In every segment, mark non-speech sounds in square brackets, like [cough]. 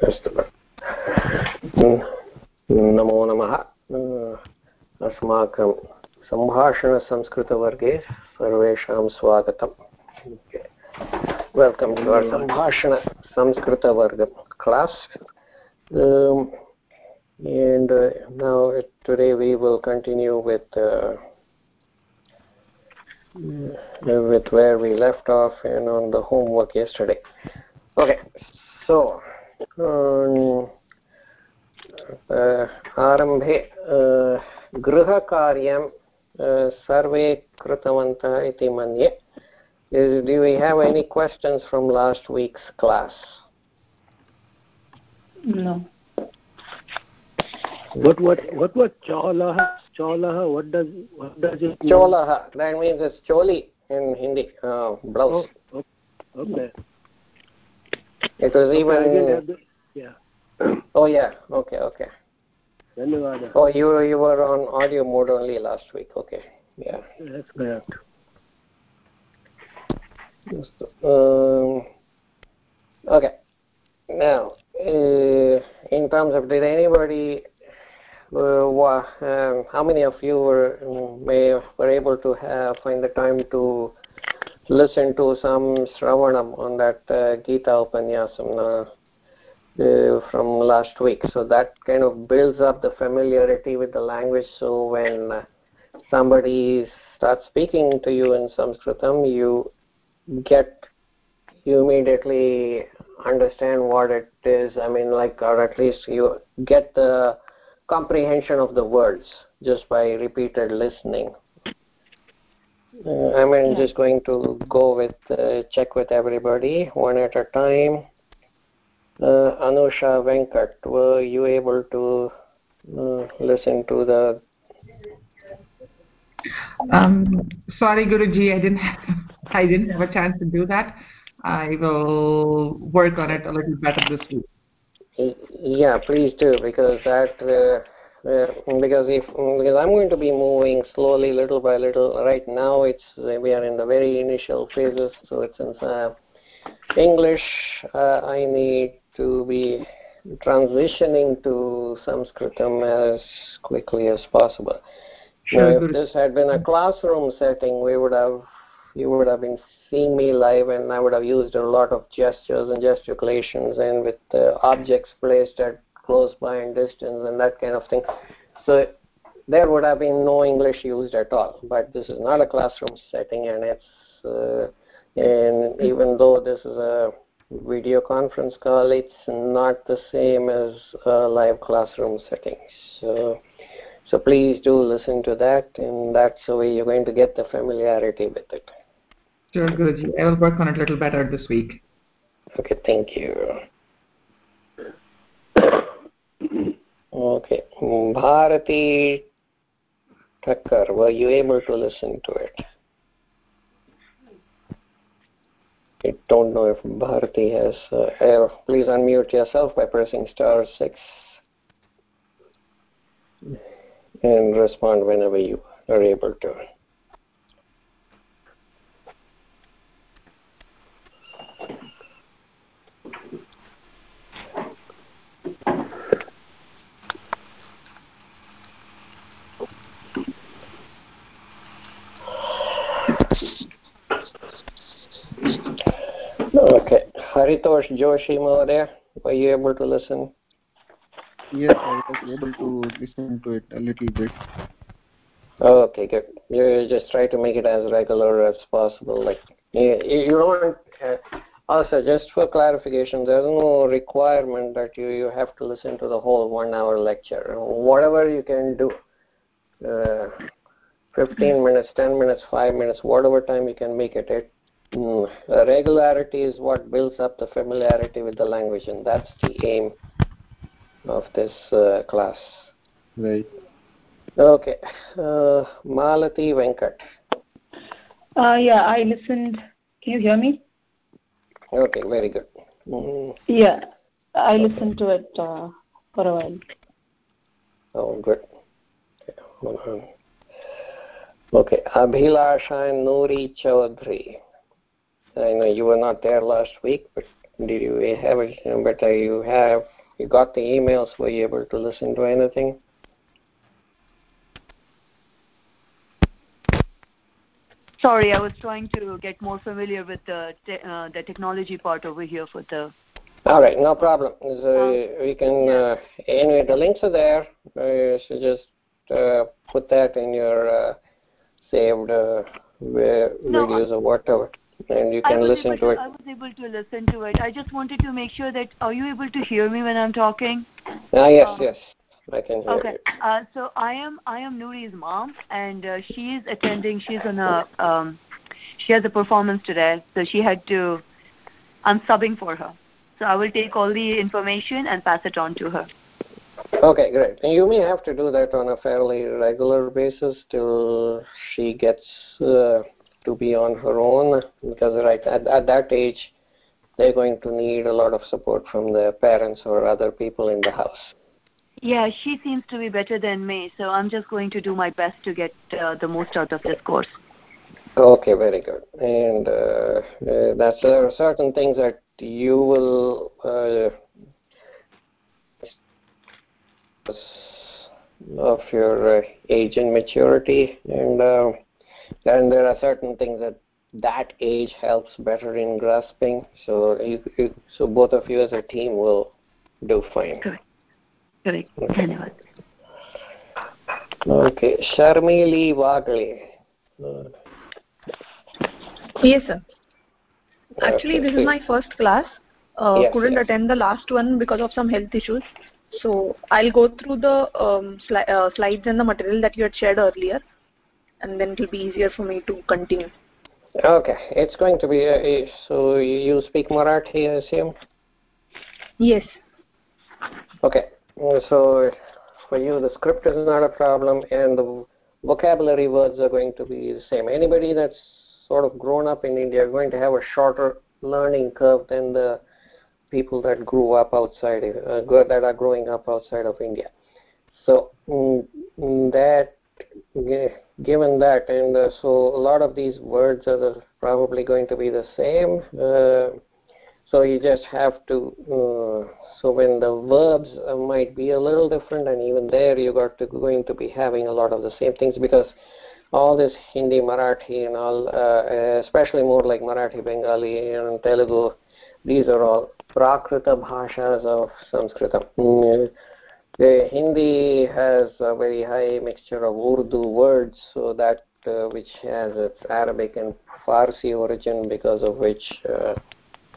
अस्तु नमो नमः अस्माकं सम्भाषणसंस्कृतवर्गे सर्वेषां स्वागतम् welcome to our सम्भाषणसंस्कृतवर्ग class um, and uh, now today we will continue with uh, with where we left off and on the homework yesterday okay so आरम्भे गृहकार्यं सर्वे कृतवन्तः इति मन्ये do we have any questions from last week's class no what what what was cholah cholah what does what does it mean? cholah that means it's choli in hindi uh, blouse oh, okay it was okay, even the, yeah oh yeah okay okay oh you you were on audio mode only last week. Okay yeah that's correct. Um, okay now uh, in terms of did anybody uh, uh, how many of you were may were able to have find the time to listen to some Sravanam on that uh, Gita Upanyasam uh, from last week. So that kind of builds up the familiarity with the language. So when uh, somebody starts speaking to you in Sanskritam, you get you immediately understand what it is. I mean, like, or at least you get the comprehension of the words just by repeated listening. Uh, I'm yeah. just going to go with uh, check with everybody one at a time. Uh, Anusha Venkat, were you able to uh, listen to the? Um, sorry, Guruji, I didn't have [laughs] I didn't have a chance to do that. I will work on it a little better this week. Yeah, please do because that uh, uh, because if because I'm going to be moving slowly, little by little. Right now, it's we are in the very initial phases, so it's in uh, English. Uh, I need to be transitioning to Sanskritam as quickly as possible. Sure, now, if this had been a classroom setting, we would have you would have been seeing me live and I would have used a lot of gestures and gesticulations and with uh, objects placed at close by and distance and that kind of thing. So there would have been no English used at all. But this is not a classroom setting and it's uh, and even though this is a video conference call, it's not the same as a live classroom setting. So so please do listen to that and that's the way you're going to get the familiarity with it. Sure, Guruji. I will work on it a little better this week. Okay, thank you. Okay, Bharati Thakkar, were you able to listen to it? I don't know if Bharati has. Uh, please unmute yourself by pressing star 6 and respond whenever you are able to. Okay. Haritosh Joshi Mahodaya, were you able to listen? Yes, I was able to listen to it a little bit. Okay, good. You just try to make it as regular as possible. Like you, you don't. Uh, also, just for clarification, there's no requirement that you you have to listen to the whole one-hour lecture. Whatever you can do. Uh, 15 minutes, 10 minutes, 5 minutes, whatever time you can make it. It Mm, regularity is what builds up the familiarity with the language, and that's the aim of this uh, class. Right. Okay. Uh, Malati Venkat. Uh, yeah, I listened. Can you hear me? Okay, very good. Mm. Yeah, I listened to it uh, for a while. Oh, good. Okay, okay. Abhilasha Nuri Chaudhary. I know you were not there last week, but did you have it? But uh, you have you got the emails. Were you able to listen to anything? Sorry, I was trying to get more familiar with the te- uh, the technology part over here for the. All right, no problem. So we can uh, anyway. The links are there. Uh, so just uh, put that in your uh, saved uh, vi- No, videos or whatever, and you can listen to it. I was able to listen to it. I just wanted to make sure that are you able to hear me when I'm talking? Ah, yes, um, yes, I can hear Okay. you. Uh, so I am I am Nuri's mom, and uh, she is attending. She's on a um, she has a performance today, so she had to. I'm subbing for her, so I will take all the information and pass it on to her. Okay, great. And you may have to do that on a fairly regular basis till she gets uh, to be on her own, because right at, at that age, they're going to need a lot of support from their parents or other people in the house. Yeah, she seems to be better than me, so I'm just going to do my best to get uh, the most out of this course. Okay, very good. And uh, uh, that's there are certain things that you will uh, of your uh, age and maturity, and then there are certain things that that age helps better in grasping. So you, you so both of you as a team will do fine. Correct. Correct. Dhanyavad. Okay, Sharmili Wagle. Yes, sir. Actually, okay, this is my first class. Uh, Yes, couldn't yes. attend the last one because of some health issues. So I'll go through the um, sli- uh, slides and the material that you had shared earlier, and then it'll be easier for me to continue. Okay, it's going to be, uh, so you speak Marathi, I assume? Yes. Okay, uh, so for you the script is not a problem and the vocabulary words are going to be the same. Anybody that's sort of grown up in India are going to have a shorter learning curve than the people that grew up outside, uh, that are growing up outside of India. So mm, mm, that, given that, and uh, so a lot of these words are the, probably going to be the same. Uh, so you just have to. Uh, so when the verbs uh, might be a little different, and even there you got to going to be having a lot of the same things because all this Hindi, Marathi, and all, uh, especially more like Marathi, Bengali, and Telugu, these are all Prakrita bhashas of Sanskritam. Mm, the Hindi has a very high mixture of Urdu words, so that uh, which has its Arabic and Farsi origin, because of which uh,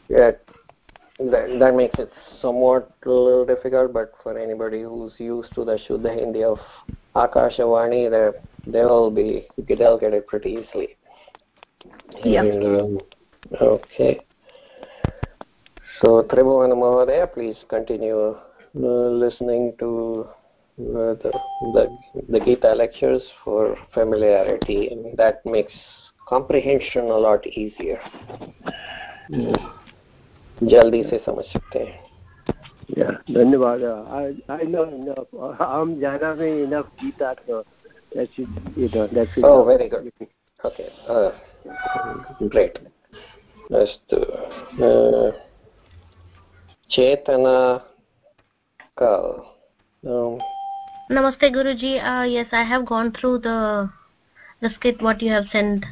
it, that, that makes it somewhat a little difficult. But for anybody who's used to the Shuddha Hindi of Akashvani, they they'll be they'll get it pretty easily. Yeah. Um, okay. So Tribhuvan Mahodaya, please continue uh, listening to uh, the, the the Gita lectures for familiarity, and that makes comprehension a lot easier. जल्दी से समझ सकते हैं Yeah, धन्यवाद. I I know enough. हम जाना में enough Gita, so that's it. You know, that's it. Oh, very good. Okay. Uh, great. अस्तु uh, Chetna Kal. Um, Namaste Guruji. Uh, yes, I have gone through the the skit what you have sent.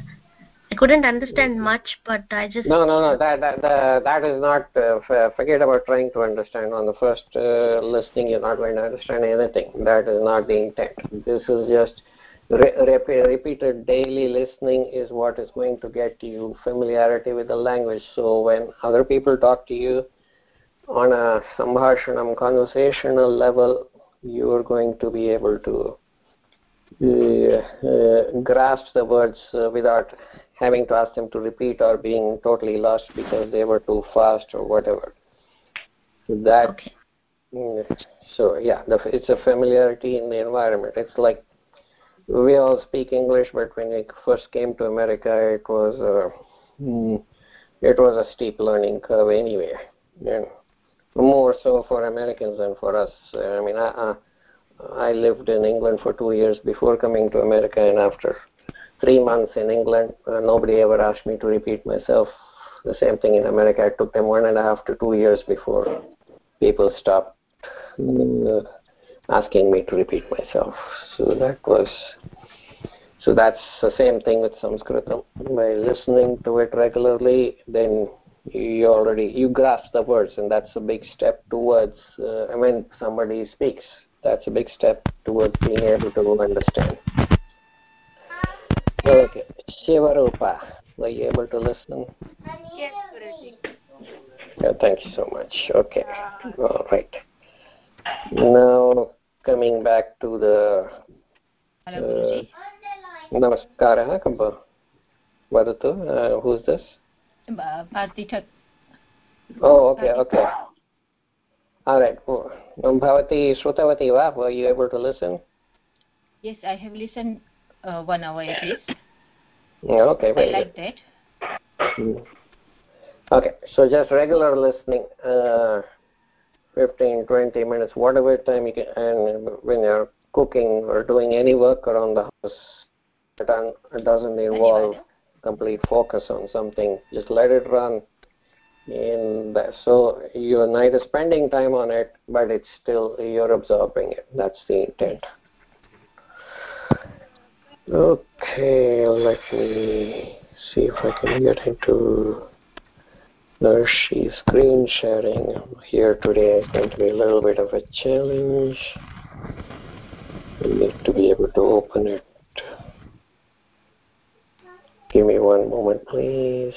I couldn't understand much, but I just no, no, no. That that that, that is not. Uh, forget about trying to understand. On the first uh, listening, you're not going to understand anything. That is not the intent. This is just re- rep- repeated daily listening is what is going to get you familiarity with the language. So when other people talk to you on a sambhashanam conversational level, you are going to be able to uh, uh, grasp the words uh, without having to ask them to repeat or being totally lost because they were too fast or whatever. So that. okay. Mm, So yeah, the, it's a familiarity in the environment. It's like we all speak English, but when we first came to America, it was uh, mm, it was a steep learning curve anyway. And more so for Americans than for us. I mean, I, I lived in England for two years before coming to America, and after three months in England, uh, nobody ever asked me to repeat myself the same thing in America. It took them one and a half to two years before people stopped uh, asking me to repeat myself. So that was so that's the same thing with Sanskritam. By listening to it regularly, then you already you grasp the words, and that's a big step towards. Uh, when somebody speaks, that's a big step towards being able to understand. Okay, Shivarupa, were you able to listen? Yes, Guruji. Yeah, thank you so much. Okay, all right. Now coming back to the Hello, Guruji. नमस्कारः comb वदतु whose this Uh, Partita. O okay okay alright भवती श्रुतवती वा were you able to listen Yes, I have listened uh, one hour at least. yeah, okay I very like good. that. Mm. okay so just regular listening uh, 15 20 minutes whatever time you can and when you're cooking or doing any work around the house it doesn't involve complete focus on something just let it run. In that so you're neither spending time on it but it's still you're absorbing it. That's the intent. Okay let me see if i can get into Nurshi screen sharing. Here today. Is going to be a little bit of a challenge. We need to be able to open it Give me one moment, please.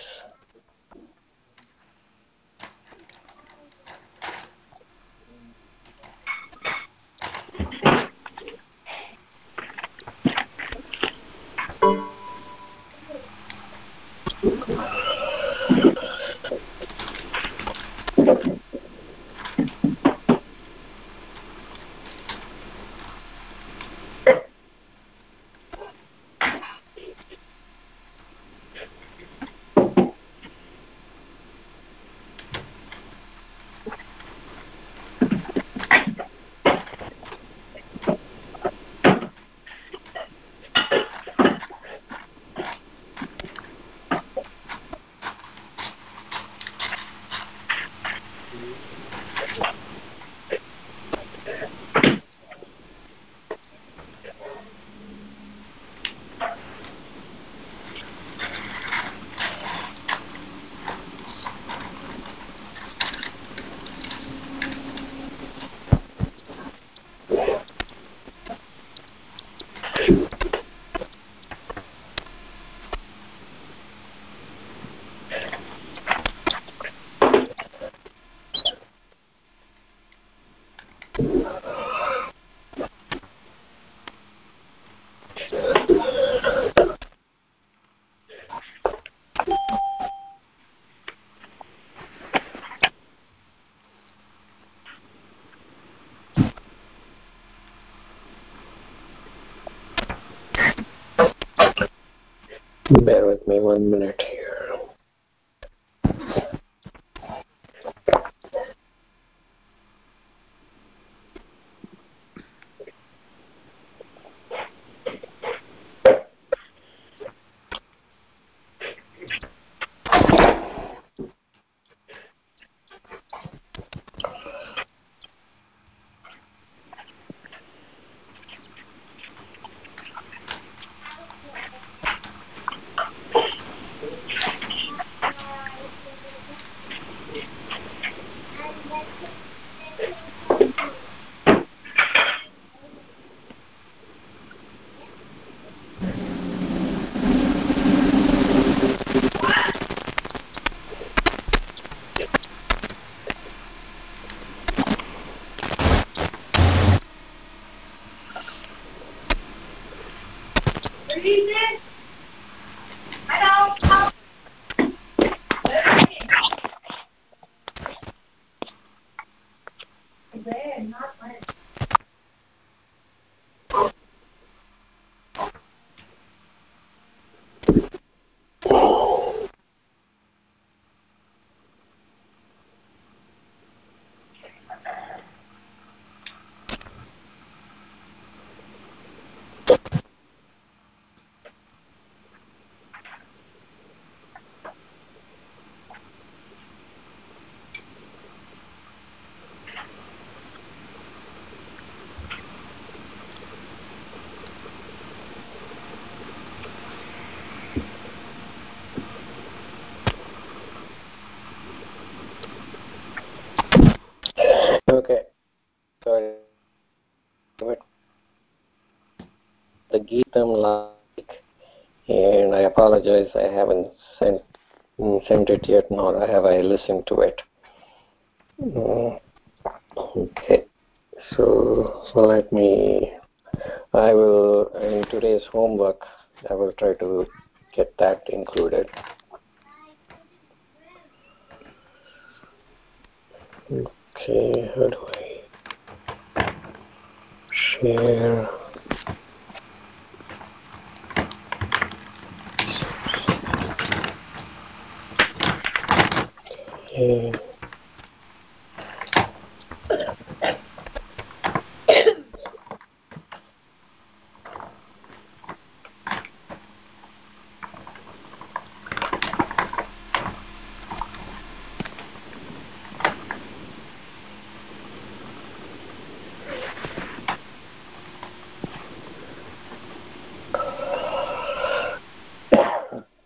Bear with me one minute like, and I apologize. I haven't sent sent it yet, nor have I listened to it. Mm, okay, so so let me. I will in today's homework. I will try to get that included. Okay, how do I share? Okay.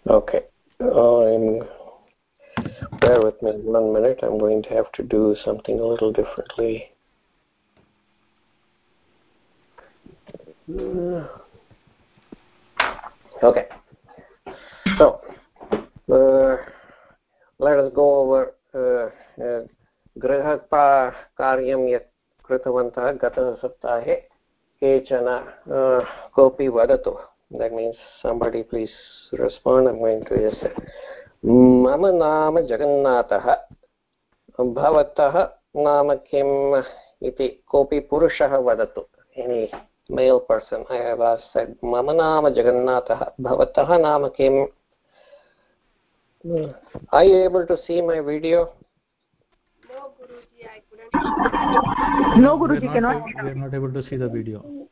Okay. I'm bear with me one minute. I'm going to have to do something a little differently. Okay. So, uh, let us go over uh, uh, गृहकार्यं यत् कृतवन्तः गतसप्ताहे केचन कोऽपि वदतु that means somebody please respond i'm going to just say मम नाम जगन्नाथः भवतः नाम किम् इति कोऽपि पुरुषः वदतु any male person i have asked said mama naam jagannatha bhavatah naam kim are you able to see my video No, Guruji, we are cannot. not, we are not able to see the video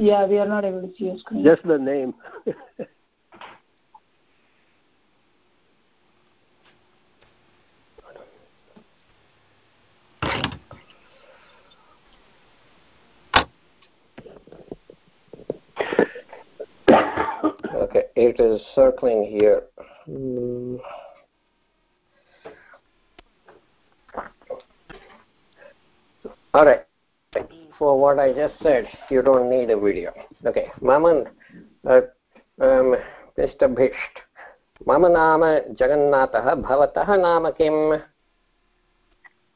Yeah, we are not able to see your screen. Just the name. [laughs] okay it is circling here Hmm. all right for what i just said you don't need a video okay maman uh, um, mr bhisht मम नाम जगन्नाथः भवतः नाम किम्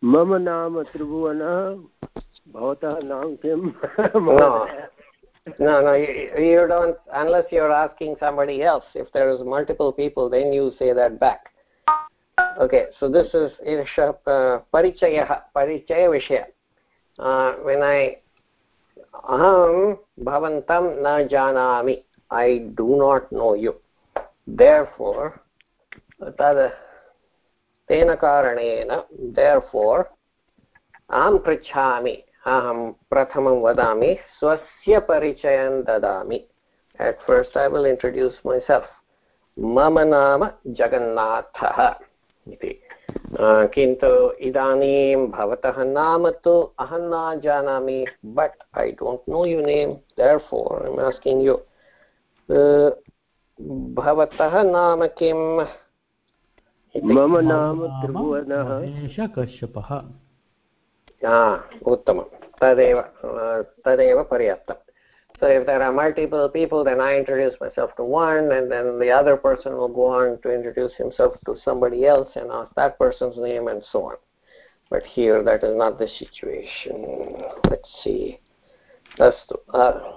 मम नाम त्रिभुवनः भवतः नाम किम् no no no you, you don't unless you're asking somebody else if there is multiple people then you say that back okay so this is isha uh, parichayah parichaya vishaya uh, when i aham bhavantam na janami i do not know you therefore tad तेन कारणेन therefore अहं पृच्छामि अहं प्रथमं वदामि स्वस्य परिचयं ददामि at first i will introduce myself मम नाम जगन्नाथः इति। किन्तु इदानीं भवतः नाम तु अहं न जानामि but I don't know you name therefore I'm asking you भवतः नाम किम्? मम नाम त्रिभुवनः। उत्तमं। तदेव तदेव पर्याप्तं So if there are multiple people, then I introduce myself to one, and then the other person will go on to introduce himself to somebody else and ask that person's name and so on. But here, that is not the situation. Let's see. That's the, uh,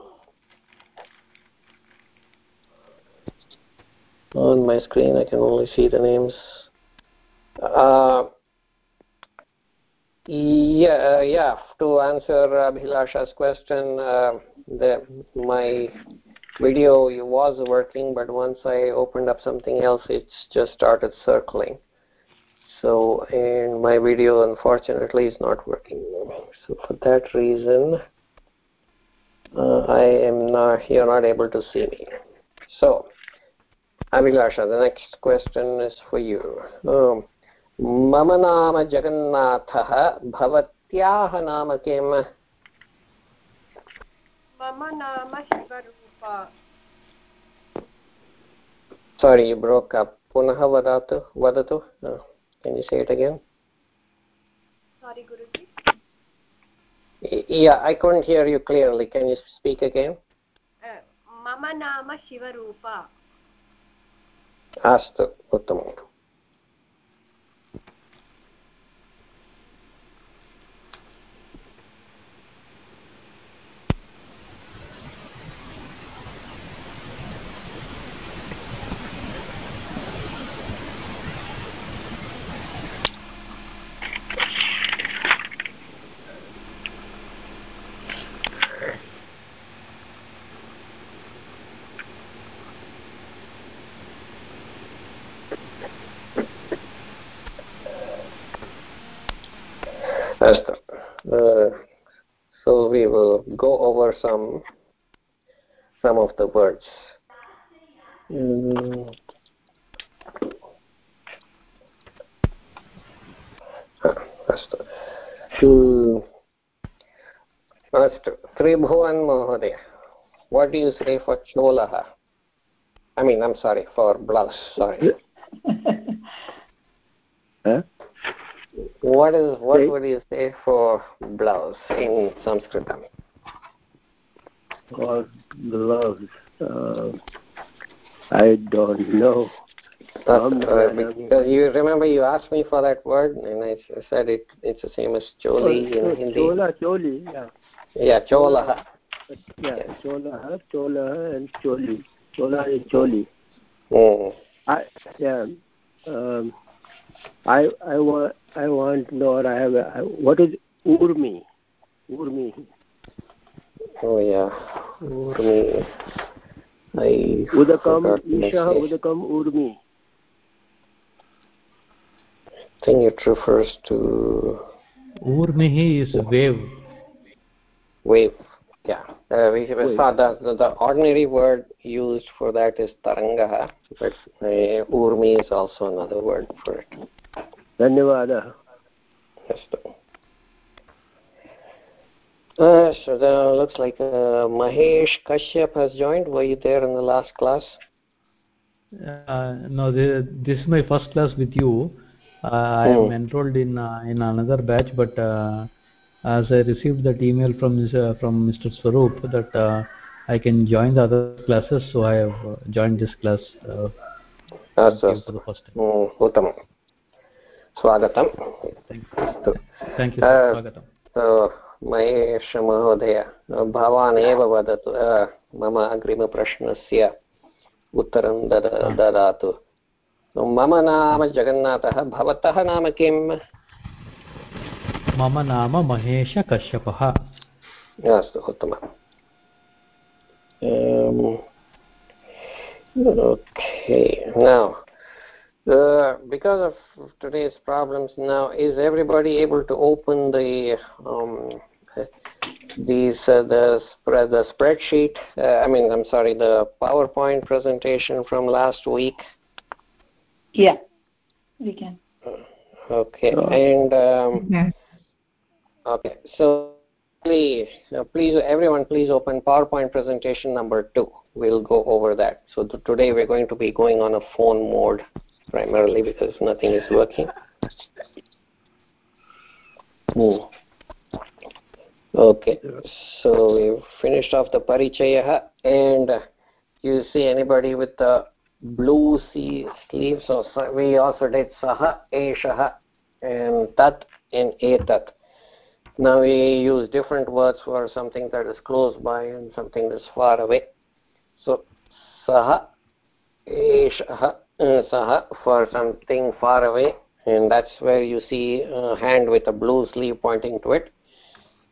on my screen, I can only see the names. Uh, yeah, uh, yeah. To answer Abhilasha's question, uh, the, my video was working, but once I opened up something else, it just started circling. So, and my video, unfortunately, is not working. So, for that reason, uh, I am not. You're not able to see me. So, Abhilasha, the next question is for you. Um, मम नाम जगन्नाथः भवत्याः नाम किम् मम नाम शिवरूपा सारी broke up पुनः वदातु वदतु केन् यु से इट् अगेन् सारी गुरुजी yeah i couldn't hear you clearly can you speak again mama nama shivarupa astu uttamam of the words. Mm. अस्तु Hmm. अस्तु त्रिभुवन् महोदय what do you say for cholaha i mean i'm sorry for blouse sorry huh? what is what would you say for blouse in sanskritam Or gloves uh, i don't know. Uh, because you remember you asked me for that word and i said it it's the same as choli oh, in hindi. Chola choli yeah. Yeah cholaha yeah chola chola and choli. Chola and choli. Mm. i yeah um, i i want i want to know i have a, what is urmi? Urmi. Oh yeah urmi i udakam isha udakam urmi I think it refers to urmihi is wave wave yeah uh, we saw the, the, the ordinary word used for that is taranga but uh, urmi is also another word for it धन्यवादः अस्तु Uh, so that looks like uh, Mahesh Kashyap has joined. Were you there in the last class? Uh, no, the, this is my first class with you. Uh. I am hmm. enrolled in uh, in another batch, but uh, as I received that email from uh, from Mr. Swaroop that I can join the other classes, so I have joined this class uh, awesome. for the first time. Mm. Swagatam. Thank you. Thank you. Swagatam. स्वागतम् महेशमहोदय भवान् एव वदतु मम अग्रिमप्रश्नस्य उत्तरं दद ददातु। मम नाम जगन्नाथः भवतः नाम किम्? मम नाम महेशकश्यपः। अस्तु उत्तमम् Um, okay, now, uh, because of today's problems now, is everybody able to open the um, these uh, the spread the spreadsheet? Uh, I mean, I'm sorry, the PowerPoint presentation from last week. Yeah, we can. Okay, and um, Yes. okay, so please, uh, please, everyone, please open PowerPoint presentation number two. We'll go over that. So th- today we're going to be going on a phone mode primarily because nothing is working. Hmm. Okay, so we've finished off the parichaya and you see anybody with the blue sea sleeves? So we also did saha, eshaha, and tat and etat. Now we use different words for something that is close by and something that's far away. So saha, eshaha, saha for something far away, and that's where you see a hand with a blue sleeve pointing to it.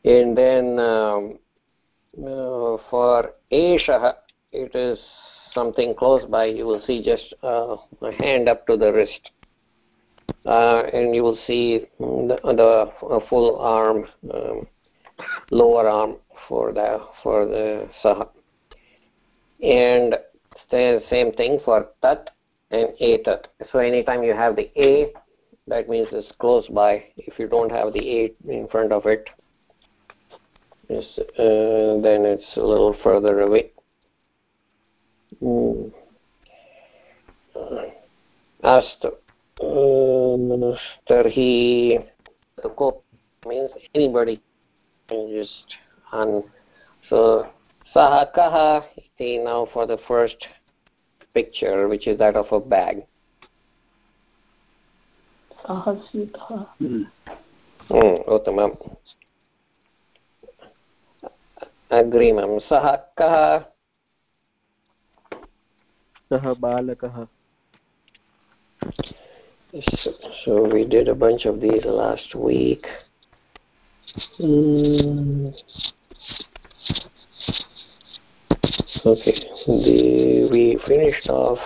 And then um, uh, for eshaha, it is something close by. You will see just uh, a hand up to the wrist. Uh, and you will see the, the uh, full arm, um, lower arm for the for the saha. And the same thing for tat and etat. So anytime you have the a, that means it's close by. If you don't have the a in front of it, it's, uh, then it's a little further away. Mm. अस्तु तर्हि कोप् means anybody just on so saha kaha see now for the first picture which is that of a bag sahasitha hmm uttamam अग्रिमं सः कः सः बालकः so we did a bunch of these last week mm. okay the we finished off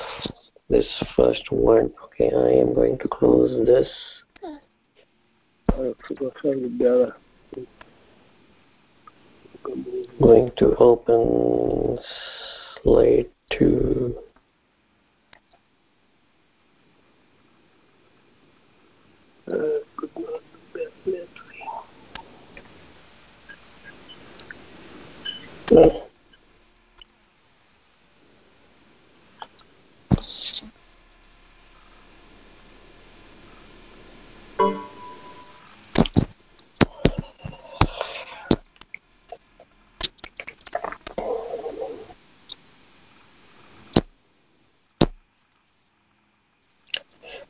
this first one. Okay i am going to close this. Going to open slide 2 uh,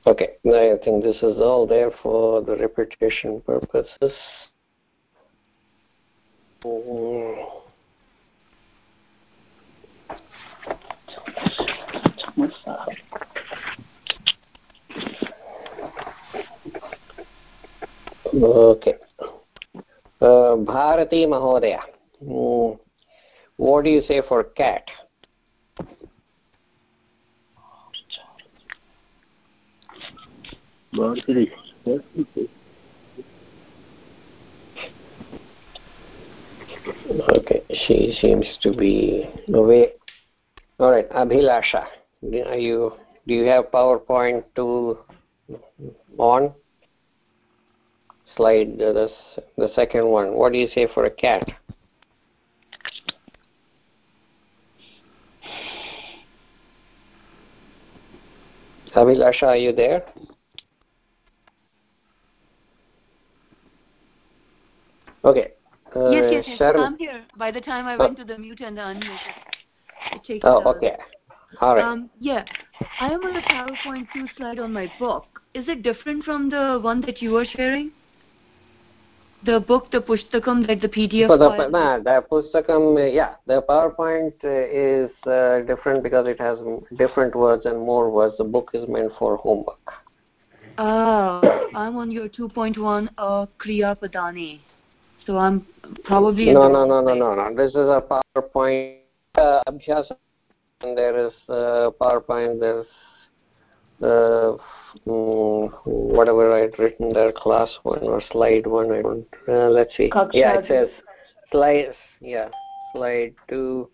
Okay, I think this is all there for the repetition purposes. Okay. Uh, Bharati Mahodaya, mm, what do you say for cat? Okay, she seems to be away. All right, Abhilasha, are you? Do you have PowerPoint to on? Slide the the second one. What do you say for a cat? Abhilasha, are you there? Okay. Uh, yes, yes, yes. Sharon- I'm here. By the time I went to the mute and the unmute, it takes Oh, okay. All right. Um, yeah, I am on the PowerPoint 2 slide on my book. Is it different from the one that you were sharing? The book, the Pushtakam, like the PDF So the, file? nah, the Pustakam, uh, yeah, the PowerPoint uh, is uh, different because it has different words and more words. The book is meant for homework. Oh, I'm on your 2.1 uh, Kriya Padani. So I'm probably No, no, no, no, no, no. This is a PowerPoint uh, Abhyasa. And there is uh, PowerPoint, there's uh, mm, whatever I had written there, class one or slide one. I don't. Uh, let's see. Yeah, it says slide. Yeah, slide 2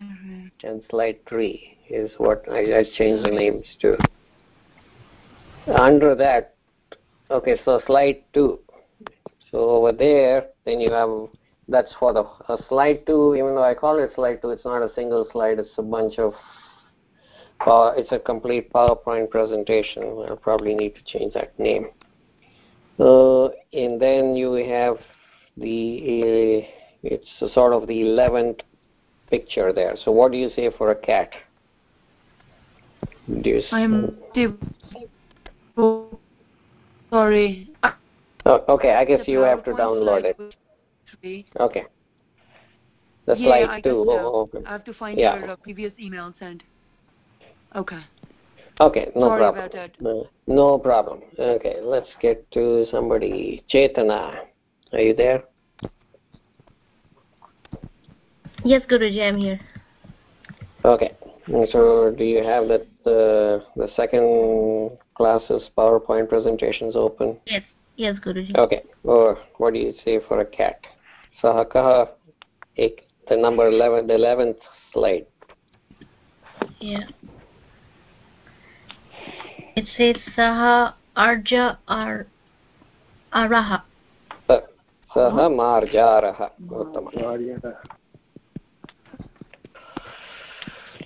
and slide three is what I, I changed the names to. Under that, okay, so slide two. So over there, then you have that's for the slide two. Even though I call it slide two, it's not a single slide. It's a bunch of. Uh, it's a complete PowerPoint presentation. I'll probably need to change that name. Uh, and then you have the. It's sort of the eleventh picture there. So what do you say for a cat? Do I'm sorry. Oh, okay, I guess The you have to download it. three. Okay. The yeah, slide I two. guess so. Oh, okay. I have to find Yeah. your uh, previous email sent. Okay. Okay, no Sorry problem. about that. No, no problem. Okay, let's get to somebody. Chetana, are you there? Yes, Guruji, I'm here. Okay. So, do you have that uh, the second class's PowerPoint presentations open? Yes, yes, Guruji. Okay. Or what do you say for a cat? Sahakaha, ek, the number 11, the 11th slide. Yeah. It says Saha Arja Ar Araha. Sa- Saha marjaraha. Uttama.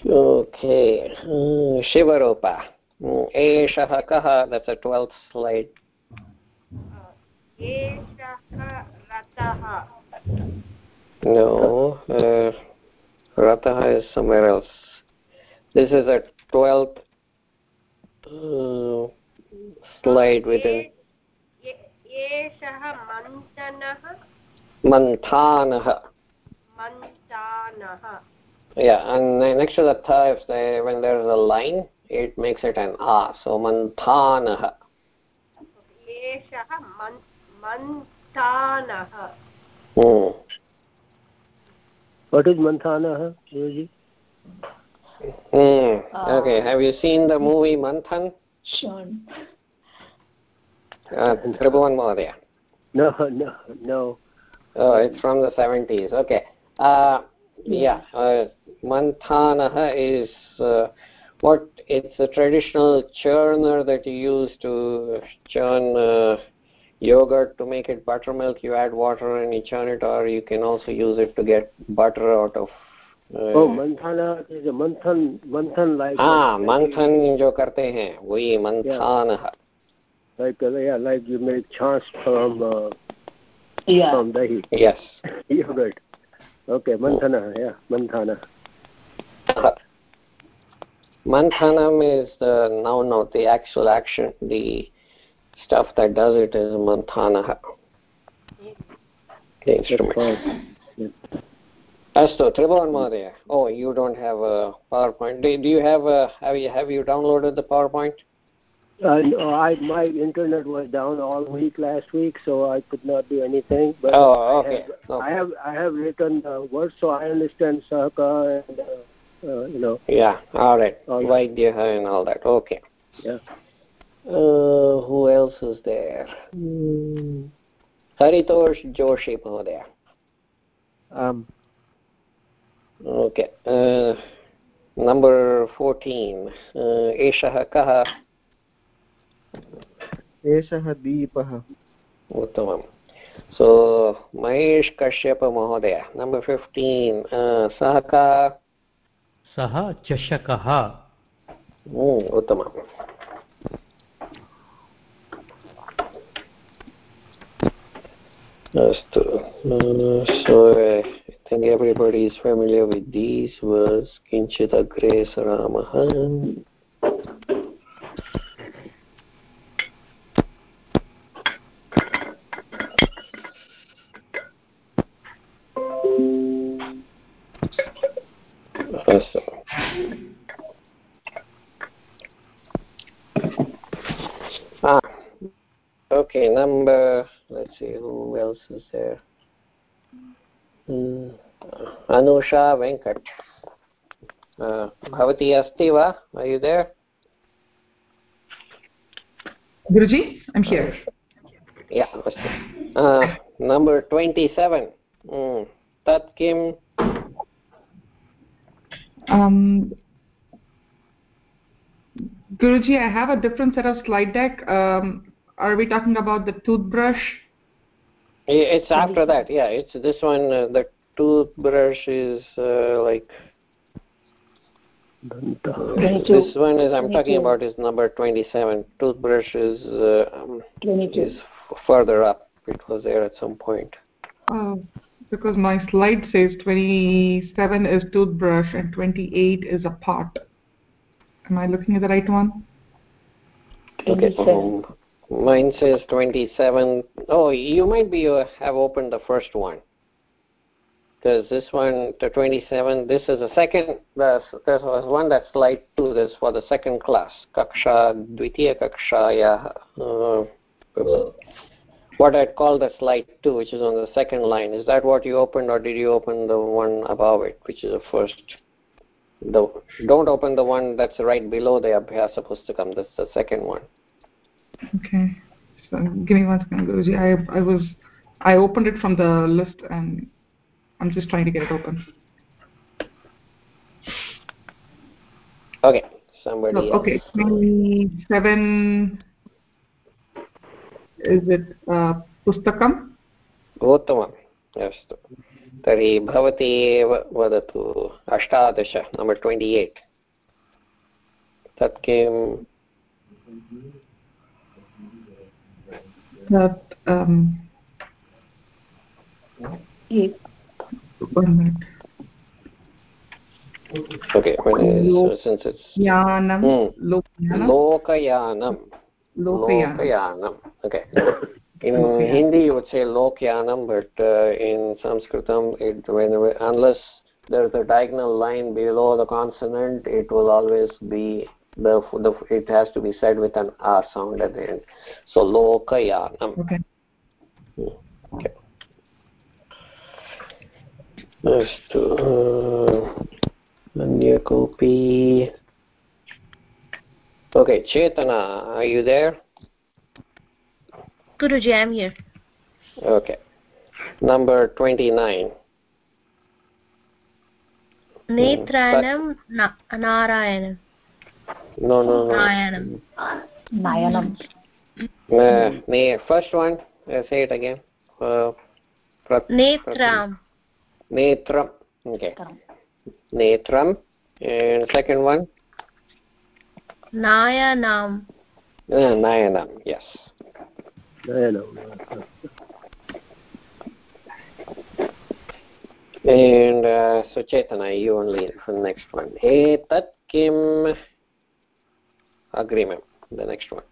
Okay. Uh, Shivarupa. Mm, Eshaha kaha, No, uh, Ratha is somewhere else. This is a 12th uh, slide within एषः मन्थनः Manthanah. मन्थानः Yeah, and then next to the tha, if they, when there's a line, it makes it an a. So Manthanah. एषः मन् मन्थानः Hmm. What is Manthana, Guruji? Hmm. Okay, have you seen the movie Manthan? Sean. Uh, Tribhuvan Mahodaya. No, no, no. Oh, it's from the 70s. Okay. Uh, yeah, uh, Manthanah is uh, what it's a traditional churner that you use to churn uh, yogurt to make it buttermilk you add water and you churn it or you can also use it to get butter out of uh, oh manthana is a manthan manthan like ah manthan jo karte hain wahi manthan yeah. like uh, yeah like you make chaas from uh, yeah. from dahi. Yes. [laughs] Yogurt. Okay manthana yeah manthana manthanam is the noun of the actual action the stuff that does it is manthana. The instrument. Tribhuvan Mahodaya. Oh, you don't have a PowerPoint. Do, do you have a, have you, have you downloaded the PowerPoint? Uh, no, I, my internet was down all week last week, so I could not do anything. But Oh, I okay. have, No. I have, I have written uh, words, so I understand Sahaka and, uh, uh, you know, Yeah, alright. All right. Vaidyaha and all that. Okay. yeah. Uh, who else is there? Hmm. Haritosh Joshi Mahodaya. Um, Okay. Uh, number 14. Uh, एषः कः एषः दीपः उत्तमम् सो महेश कश्यप महोदय number fifteen सः कः सः चषकः Hmm, उत्तमम् अस्तु सो I think everybody is familiar with these words किञ्चित् अग्रे सरामः there? Hmm, Anusha Venkat. Uh, Bhavati अस्ति वा? Are you there? Guruji, I'm here. Yeah, अस्तु. Uh, number 27. Hmm, तत् किम्? Um, Guruji, I have a different set of slide deck. Um, are we talking about the toothbrush? it's after that, yeah. It's this one, uh, the toothbrush is uh, like this one is I'm talking about is number 27. Toothbrush is uh, um, 22. is further up. It was there at some point. Oh, because my slide says 27 is toothbrush and 28 is a pot. Am I looking at the right one? Okay. 27. Um, mine says 27. Oh, you might be uh, have opened the first one. Because this one, the 27, this is the second, there's, there was one that's slide 2, this for the second class, Kaksha, Dvitiya Kakshaya, uh, what I'd call the slide 2, which is on the second line. Is that what you opened or did you open the one above it, which is the first? The, don't open the one that's right below the Abhyasa Pustakam, that's the second one. Okay. So give me one second, Guruji. I I was I opened it from the list and I'm just trying to get it open. Okay, somebody So, else. okay, 27 is it uh, pustakam? उत्तमम् अस्तु तर्हि भवती एव वदतु अष्टादश number twenty eight तत् किम् That um, Yes. one minute. Okay, when is, since it's Yanam, Hmm. Lokayanam, Lokayanam. Lokayanam. Lokayanam. Okay. In Hindi, you would say Lokyanam, but uh, in Sanskritam, it, when, unless there's a diagonal line below the consonant, it will always be the, the it has to be said with an R sound at the end. So Lokayanam. Okay. Okay. अस्तु अन्य कोऽपि Okay, Chetana, are you there? Guruji, I'm here. Okay. Number 29. Netranam na- Narayanam. no, no, no. Nayanam. Nayanam. Uh, ne- first one, uh, say it again. Uh, prat- Netram. Netram. Okay. Netram. And second one? Nayanam. Uh, Nayanam, yes. Nayanam. And uh, so Chetana, you only for the next one. Etat kim agreement. The next one.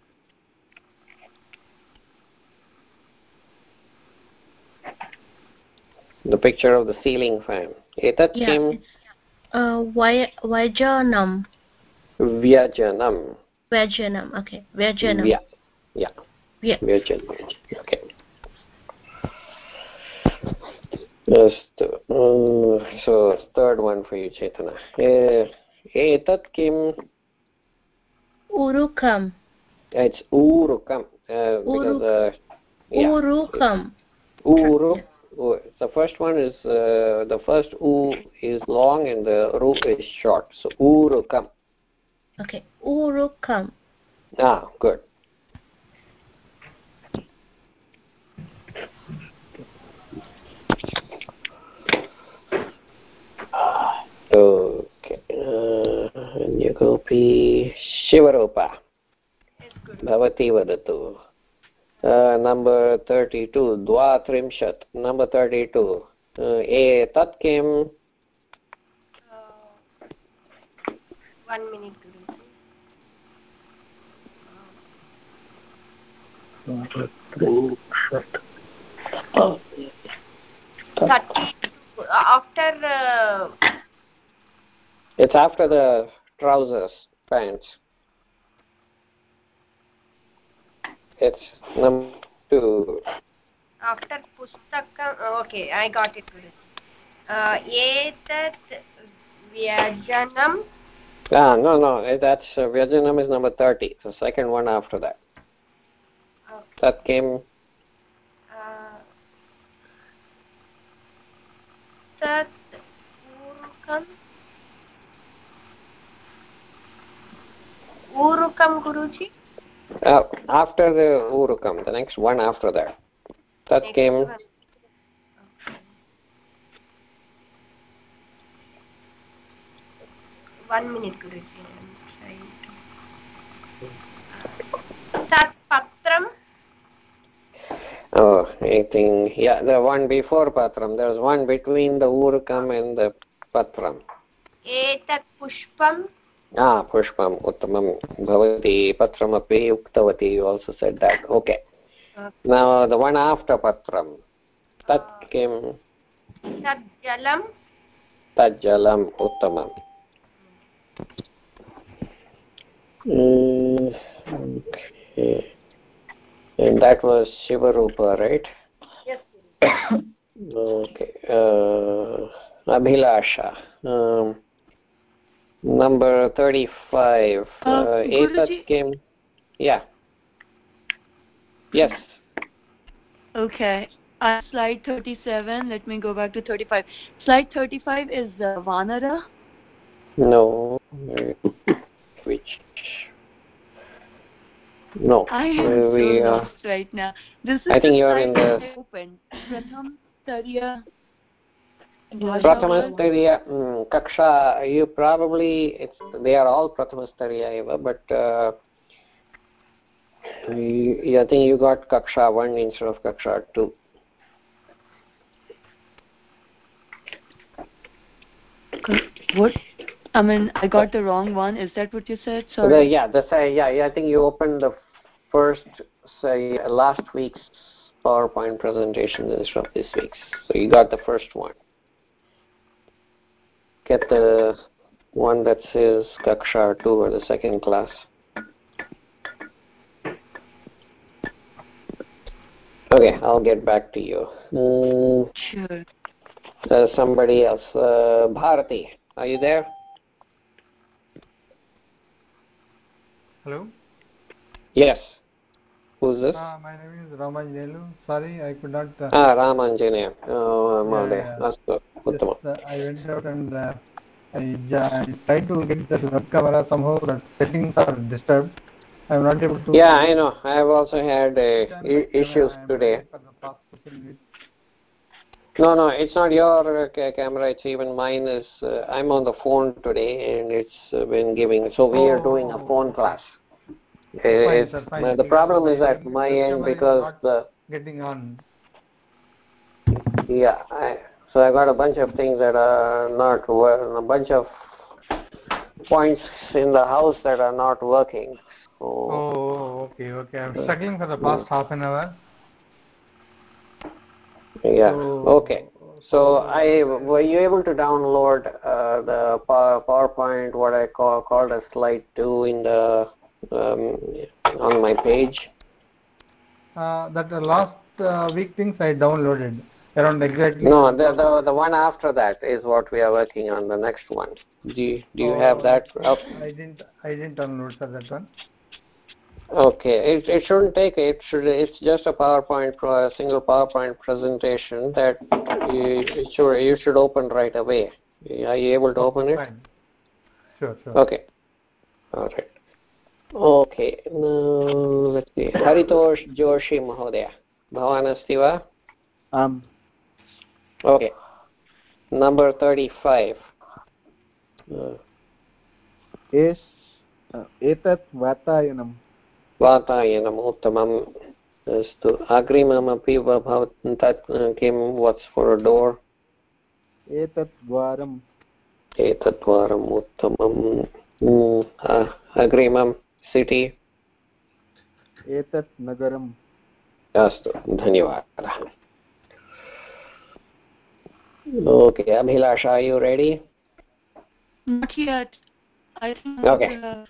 The picture of the ceiling fan. Etat Yeah. kim Uh, Vajanam. vyajanam. Vajanam. Okay. Vajanam. Vya. Yeah. Vya. Vyajanam. Okay. Just, uh, so third one for you, Chetana. Eh, Etat kim Urukam. It's urukam. Uh, because, uh, yeah. Urukam. Uru. u- The first one is uh, the first u is long and the ru is short. So urukam. Okay. Urukam. Ah, good. Okay. Uh, अन्यकोऽपि शिवरूपा भवती वदतु number thirty two द्वात्रिंशत् number thirty to एतत् किम् one minute Guruji. Oh. thirty after uh, It's after the trousers, pants. It's number two. after pustakam okay I got it uh, etat vyajanam Ah, no, no, that's uh, Vyajanam is number 30. The second one after that. That came, uh, tat urukam urukam Guruji uh, after the Urukam, the next one after that. That Next came, one. one minute Guruji I'm trying to tat patram oh, I think, yeah, the one before Patram. There's one between the Urukam and the Patram. etat pushpam Ah, Pushpam, Uttamam, Bhavati, Patramapi, Uktavati, you also said that. Okay. Now, the one after Patram. That came, tat jalam Tajalam, Uttamam. Mm, okay. And that was Shiva Shivarupa, right? yes [coughs] Okay. Uh, Abhilasha. Um, number 35. Uh, Etat Guruji? came. Yeah. Yes. Okay. Uh, slide 37. Let me go back to 35. Slide 35 is uh, Vanara. No. Which? No. I am Uh, we, so uh, lost right now. This is I think you're slide in the- I. Pratham Starya. Prathamastarya mm, Kaksha, you probably, it's, they are all Prathamastarya eva, but uh, you, I think you got Kaksha 1 instead of Kaksha 2. What? I mean, I got the wrong one. Is that what you said? The, yeah, the say yeah, yeah. I think you opened the first say last week's PowerPoint presentation instead of this week's. So you got the first one. Get the one that says Kaksha 2 or the second class. Okay, I'll get back to you. Mm, Sure. there's somebody else. Uh, Bharati, are you there? Hello. Yes. Who's this? Uh, my name is Ramanjelu. Sorry, I could not. Uh, Ah, Ramanjane. Oh, Yeah, Mahoday. yeah. Astu, I went out and uh, I, I tried to get the web camera. Somehow the settings are disturbed. I am not able to. Yeah, I know. I have also had uh, issues today. For the past 15 minutes. No, no, it's not your uh, camera. It's even mine. Is uh, I'm on the phone today, and it's uh, been giving. So we are doing a phone class. Fine, sir, fine. the problem is at my end because the Getting on. yeah. I, so I got a bunch of things that are not a bunch of points in the house that are not working. So Oh, okay, okay. I'm struggling for the past half an hour. Yeah. So- Okay. So I were you able to download uh, the Power- PowerPoint what I call called a slide two in the um, on my page? Uh, that uh, last uh, week things I downloaded around exactly. No, the, the the one after that is what we are working on. The next one. Do you, do you have Oh, that up? I didn't. I didn't download for that one. Okay. It it shouldn't take it should it's just a PowerPoint pro, a single PowerPoint presentation that you it should you should open right away. Are you able to open it? Fine. Sure, sure. Okay. All right. Okay. Now, let's see. Haritosh Joshi Mahodaya. भवान् अस्ति वा आम् Okay. Number 35. Uh, as एतत् वातायनं वातायनम् उत्तमम् अस्तु अग्रिममपि व- भवत् तत् uh, किं what's for a door एतत् द्वारम् एतत् द्वारम् उत्तमम् Mm, uh, अग्रिमं city एतत् नगरम् अस्तु धन्यवादः Okay, Abhilash, are you ready? Not yet. I think. Okay. Uh,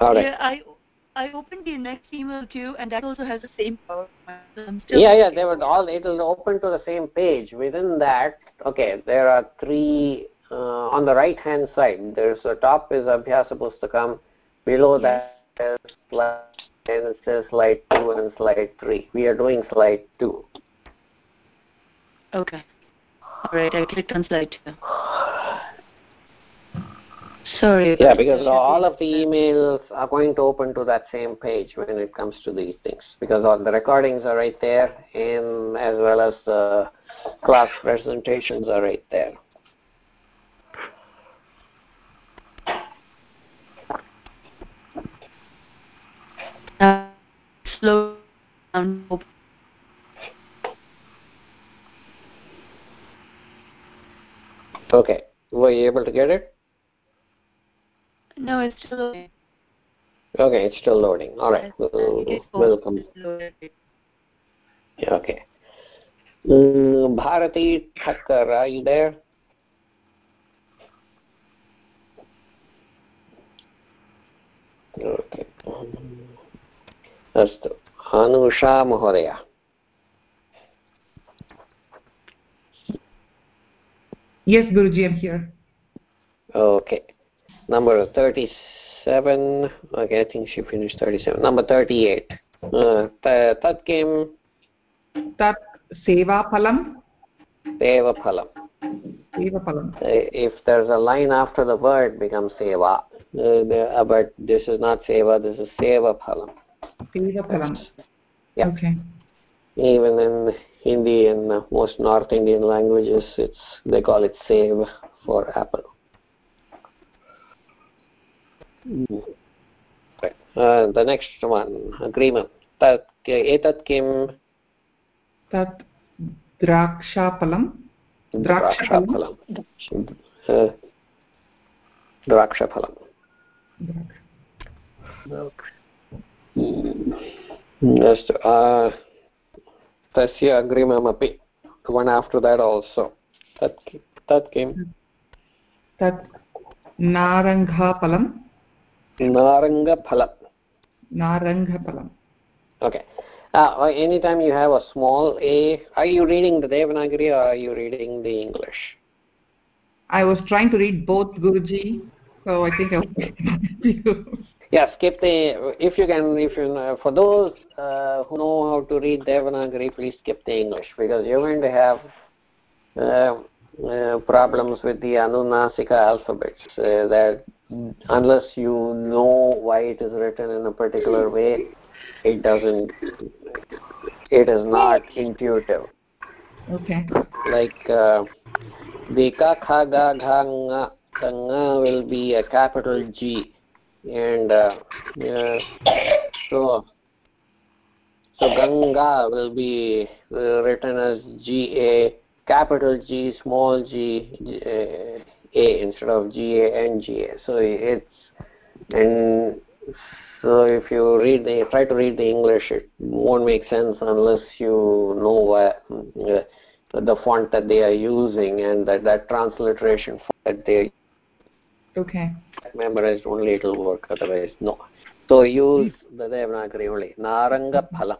All right. Yeah, I I opened the next email too, and that also has the same PowerPoint. So I'm still Yeah, yeah, they were all, it'll open to the same page. Within that, okay, there are three, uh, on the right hand side, there's a top is Abhyasa Pustakam, below that is slide, and it says slide 2 and slide 3. We are doing slide 2. Okay. All right, I clicked on slide two. Sorry. Yeah, because all of the emails are going to open to that same page when it comes to these things, because all the recordings are right there, and as well as the class presentations are right there. Uh, slow down. Okay, were you able to get it? No, it's still loading. Okay, it's still loading. All right, we'll, we'll come. Loaded. Yeah, okay. Mm, Bharati Thakkar, are you there? Okay. अस्तु अनुषा महोदय Yes, Guruji, I'm here. Okay. Number 37. Okay, I think she finished 37. Number 38. Uh, ta- tat kim Tat Sevaphalam. Sevaphalam. Sevaphalam. Uh, If there's a line after the word, it becomes Seva. Uh, the- uh, but this is not Seva, this is Sevaphalam. Sevaphalam. Yeah. Okay. Even in Indian, uh, most North Indian languages, it's they call it save for apple. Mm. Uh, the next one, agreement. Tat, etat kim? Tat drakshapalam. Drakshapalam. Drakshapalam. Uh, drakshapalam. Drakshapalam. Mm. Drakshapalam. तस्य अग्रिममपि one after that also तत् तत् किम् तत् नारङ्गफलं नारङ्गफलम् नारङ्गफलम् okay uh, anytime you have a small a are you reading the devanagari or are you reading the english i was trying to read both guruji so i think i was [laughs] yeah skip the if you can if you for those uh, who know how to read devanagari please skip the english because you're going to have uh, uh, problems with the anunasika alphabets uh, that unless you know why it is written in a particular way it doesn't it is not intuitive. Okay. Like uh, the ka kha ga gha nga will be a capital g and uh, so so ganga will be written as g a capital g small g, a instead of g a and g a. So it's and so if you read the try to read the english it won't make sense unless you know what, uh, the font that they are using and that that transliteration that they okay memorized only it will work otherwise no so use the devanagari only naranga phalam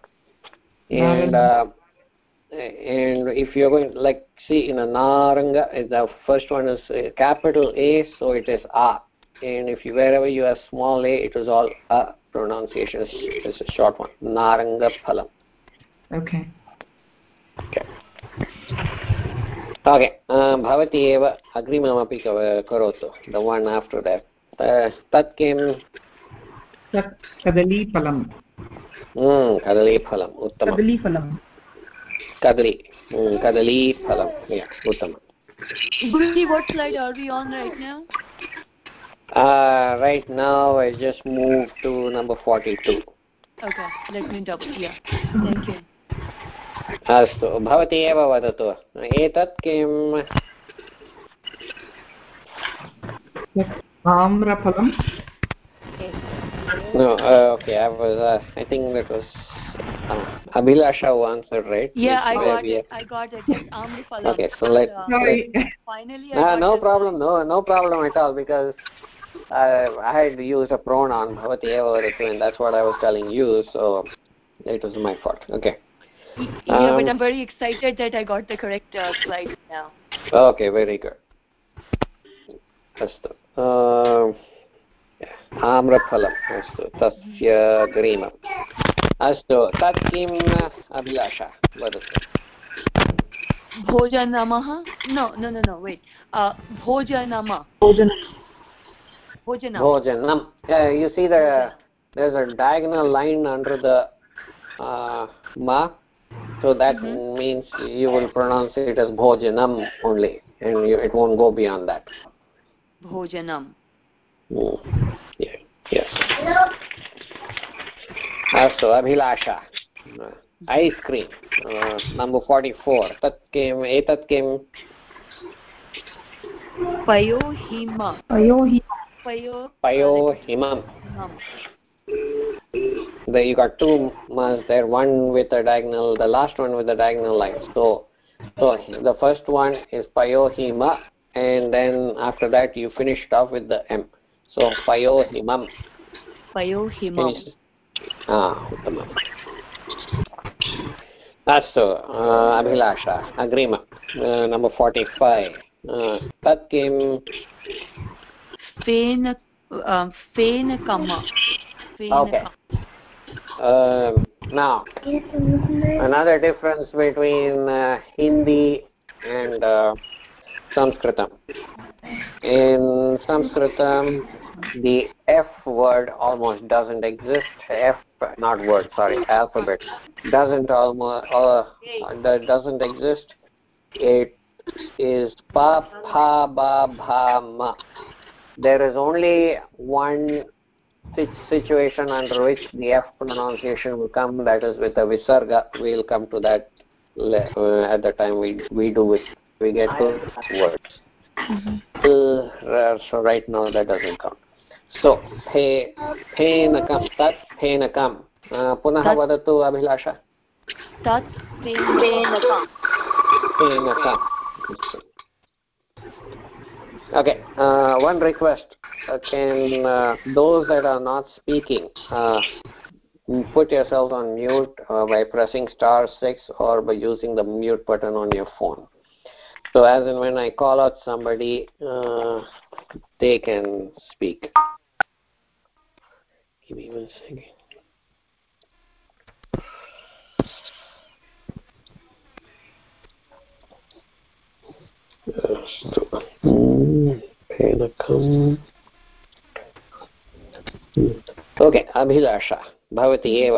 and uh, and if you're going like see in a naranga the first one is uh, capital a so it is a and if you wherever you have small a it is all a pronunciation is, is a short one naranga phalam okay okay okay भवती एव अग्रिममपि करोतु the one after that तत् किं कदलीफलं कदलीफलम् उत्तमं कदलीफलं कदली कदलीफलं उत्तमम् Guruji, what slide are we on right now? Uh, right now I just moved to number 42. Okay, let me double, yeah. Thank you. अस्तु भवती एव वदतु एतत् किम् आम्रफलं No, uh, okay, I was, uh, I think that was uh, Abhilasha who answered, right? Yeah, I Where got we it. I got it. Yes, Amriphalam. Okay, so let, Uh, let finally, I no, got no it. problem, no, no problem at all because uh, I had used a pronoun bhavati eva vadatu and that's what I was telling you, so it was my fault. Okay. Yeah, but Um, I'm very excited that I got the correct uh, slide now. Okay, very good. अस्तु uh, आम्रफलम् अस्तु तस्य ग्रीमम् अस्तु तत् किम् अभिलाषा वदतु Bhojanamah? No, no, no, no, wait. Uh, Bhojanama. Bhojanam. Bhojanam. Bhojanam. Uh, you see the there's a diagonal line under the uh, ma, so that Mm-hmm. means you will pronounce it as bhojanam only, and you, it won't go beyond that. Bhojanam. Mm. Yeah. Yes. अस्तु अभिलाषा ice cream number forty four तत् किम् एतत्. Payohi. Payo. पयोहिमम् the you got two mas there one with a diagonal the last one with a diagonal line so so the first one is payohima and then after that you finished off with the m so payohimam Payohimam. Finish. ah uttamam अस्तु अभिलाषा अग्रिम number forty five तत् किम् Fen. Uh, Fenakama. Okay. Um, now, another difference between uh, Hindi and uh, Sanskritam. In Sanskritam, the F word almost doesn't exist. F, not word, sorry, alphabet doesn't almost uh, doesn't exist. It is pa, pa, ba, bha, ma. There is only one situation under which the F pronunciation will come, that is with a visarga. We'll come to that uh, at the time we we do it We get to words. uh, so right now that doesn't count so fe फेनकं तत् फेनकं पुनः वदतु अभिलाषा तत् फेनकं फेनकम् okay uh, one request uh, can uh, those that are not speaking uh, put yourself on mute uh, by pressing star 6 or by using the mute button on your phone so as in when i call out somebody uh, they can speak give me one second अस्तु फेनकम् okay अभिलाषा भवति एव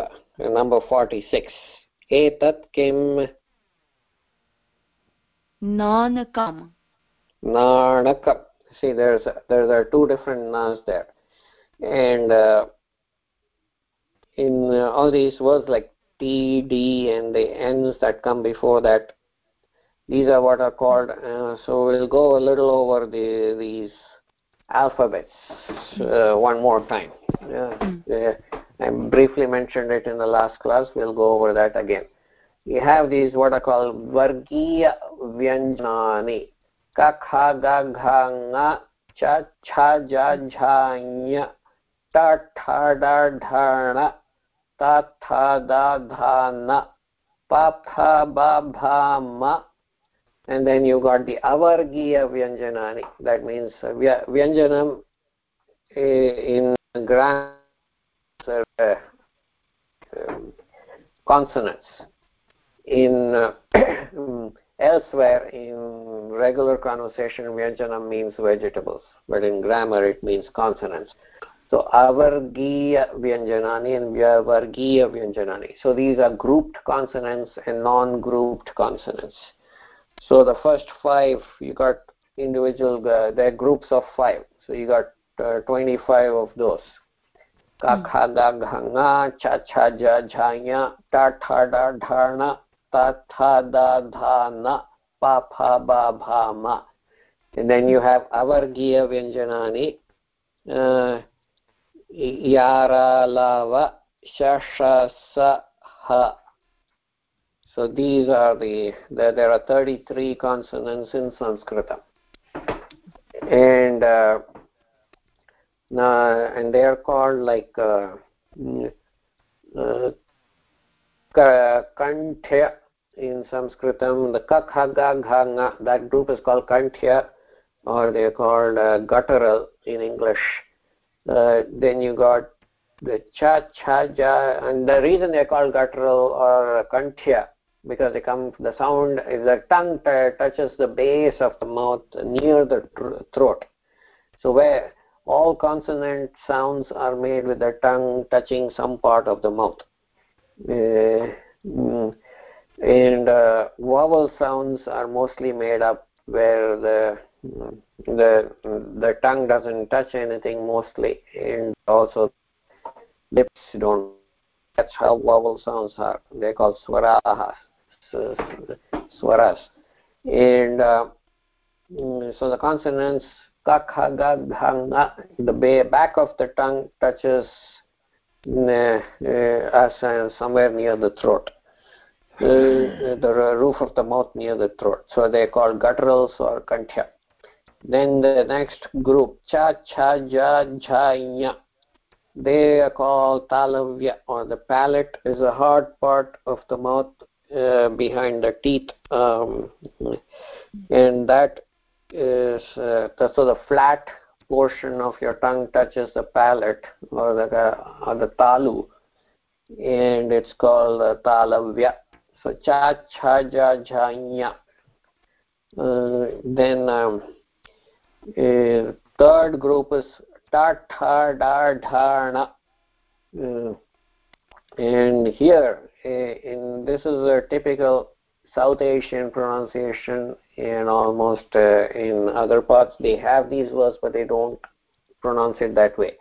number forty six एतत् किम् nanakam nanakam see there's there are two different nas there. And uh, in uh, all these words like t d and the n's that come before that these are what are called uh, so we'll go a little over the these alphabets uh, one more time. Yeah. Mm. i briefly mentioned it in the last class. We'll go over that again you have these what are called vargiya vyanjanani ka kha ga gha nga cha cha ja jha nya. Ta tha da dha na. Ta tha da dha na. Pa pha ba bha ma. And then you got the avargiya vyanjanani that means uh, vyanjanam in grammar uh, consonants in uh, [clears throat] elsewhere in regular conversation vyanjanam means vegetables but in grammar it means consonants. So avargiya vyanjanani and vyavargiya vyanjanani so these are grouped consonants and non-grouped consonants. So the first five you got individual uh, they're groups of five. So you got uh, 25 of those. Ka kha ga gha nga cha cha ja jha nya ta tha da dha na ta tha da dha na pa ba bha ma and then you have avargiya vyanjanani uh, yara lava shasha so these are the there, there are 33 consonants in sanskritam. And uh, uh, and they are called like uh, uh, kanthya in sanskritam the kakhaga ghanga that group is called kanthya or they are called uh, guttural in english. Uh, then you got the cha cha ja and the reason they're called guttural or kanthya because they come the sound is the tongue touches the base of the mouth near the throat. So where all consonant sounds are made with the tongue touching some part of the mouth. Uh, mm, and uh, vowel sounds are mostly made up where the the the tongue doesn't touch anything mostly and also lips don't that's how vowel sounds are. They're called swaraha swaras. And uh, mm, so the consonants ka kha ga nga the back of the tongue touches uh, uh, somewhere near the throat the roof of the mouth near the throat. So they're called gutturals or kanthya then the next group cha cha ja jha nya. They are called talavya. Or the palate is a hard part of the mouth uh, behind the teeth um, and that is uh, so the flat portion of your tongue touches the palate or the uh, or the talu and it's called uh, talavya cha cha ja jha uh, then um, uh, third group is ta tha da dha na uh, and here in this is a typical South Asian pronunciation and almost uh, in other parts they have these words but they don't pronounce it that way.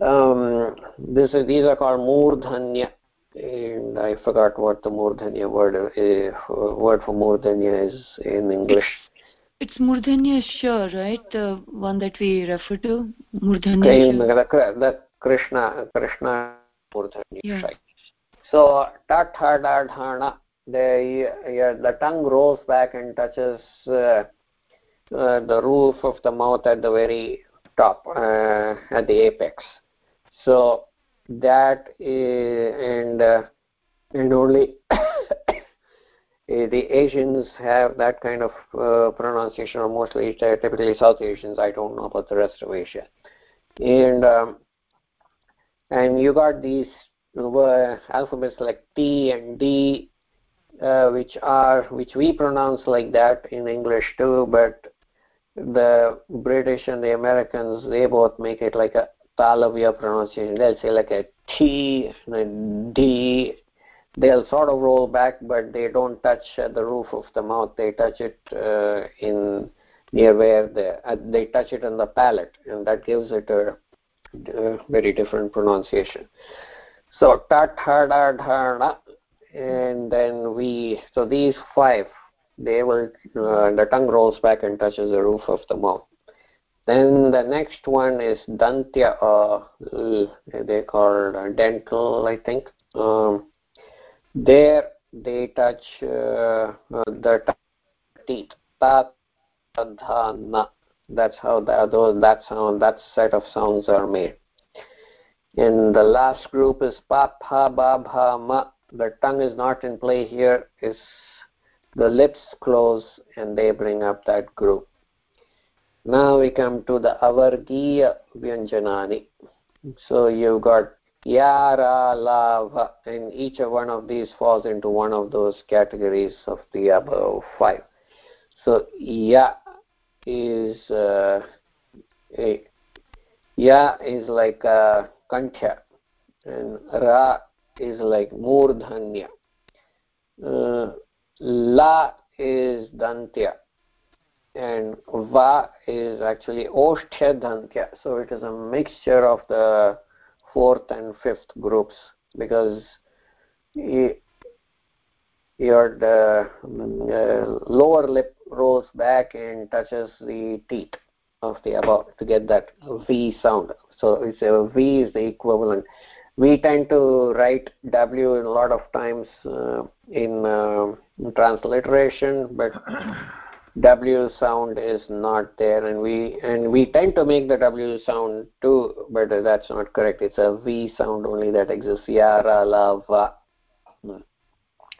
Um, this is, these are called murdhanya and I forgot what the murdhanya word uh, word for murdhanya is in English It's Murdhanya Shah, right? The one that we refer to? Murdhanya. The, the Krishna, Krishna Murdhanya Yeah. So, tathadadhana, the, yeah, the tongue rolls back and touches uh, uh, the roof of the mouth at the very top, uh, at the apex. So, that is, and, uh, and only [coughs] the Asians have that kind of uh, pronunciation, or mostly uh, typically South Asians. I don't know about the rest of Asia. And um, and you got these uh, alphabets like T and D, uh, which are which we pronounce like that in English too, but the British and the Americans they both make it like a Talavya pronunciation. They'll say like a T and a D. They'll sort of roll back, but they don't touch uh, the roof of the mouth. They touch it uh, in near where the uh, they touch it on the palate, and that gives it a, a very different pronunciation. So tathadadhana, and then we so these five they will uh, the tongue rolls back and touches the roof of the mouth. Then the next one is dantya, uh, they call dental, I think. Um, there they touch uh, uh, the teeth. Ta, dha, na. That's how that those that sound that set of sounds are made. And the last group is pa, pa, ba, bha, ma. The tongue is not in play here. Is the lips close and they bring up that group. Now we come to the avargiya vyanjanani. So you've got yara, lava, and each one of these falls into one of those categories of the above five. So ya is uh, a, ya is like uh, kantya, and ra is like murdhanya. Uh, la is dantya and va is actually oshtya dantya so it is a mixture of the fourth and fifth groups because your the uh, lower lip rolls back and touches the teeth of the above to get that v sound. So it's a v is the equivalent. We tend to write w a lot of times uh, in uh, transliteration but [coughs] w sound is not there and we and we tend to make the w sound too but that's not correct. It's a v sound only that exists. Yara la va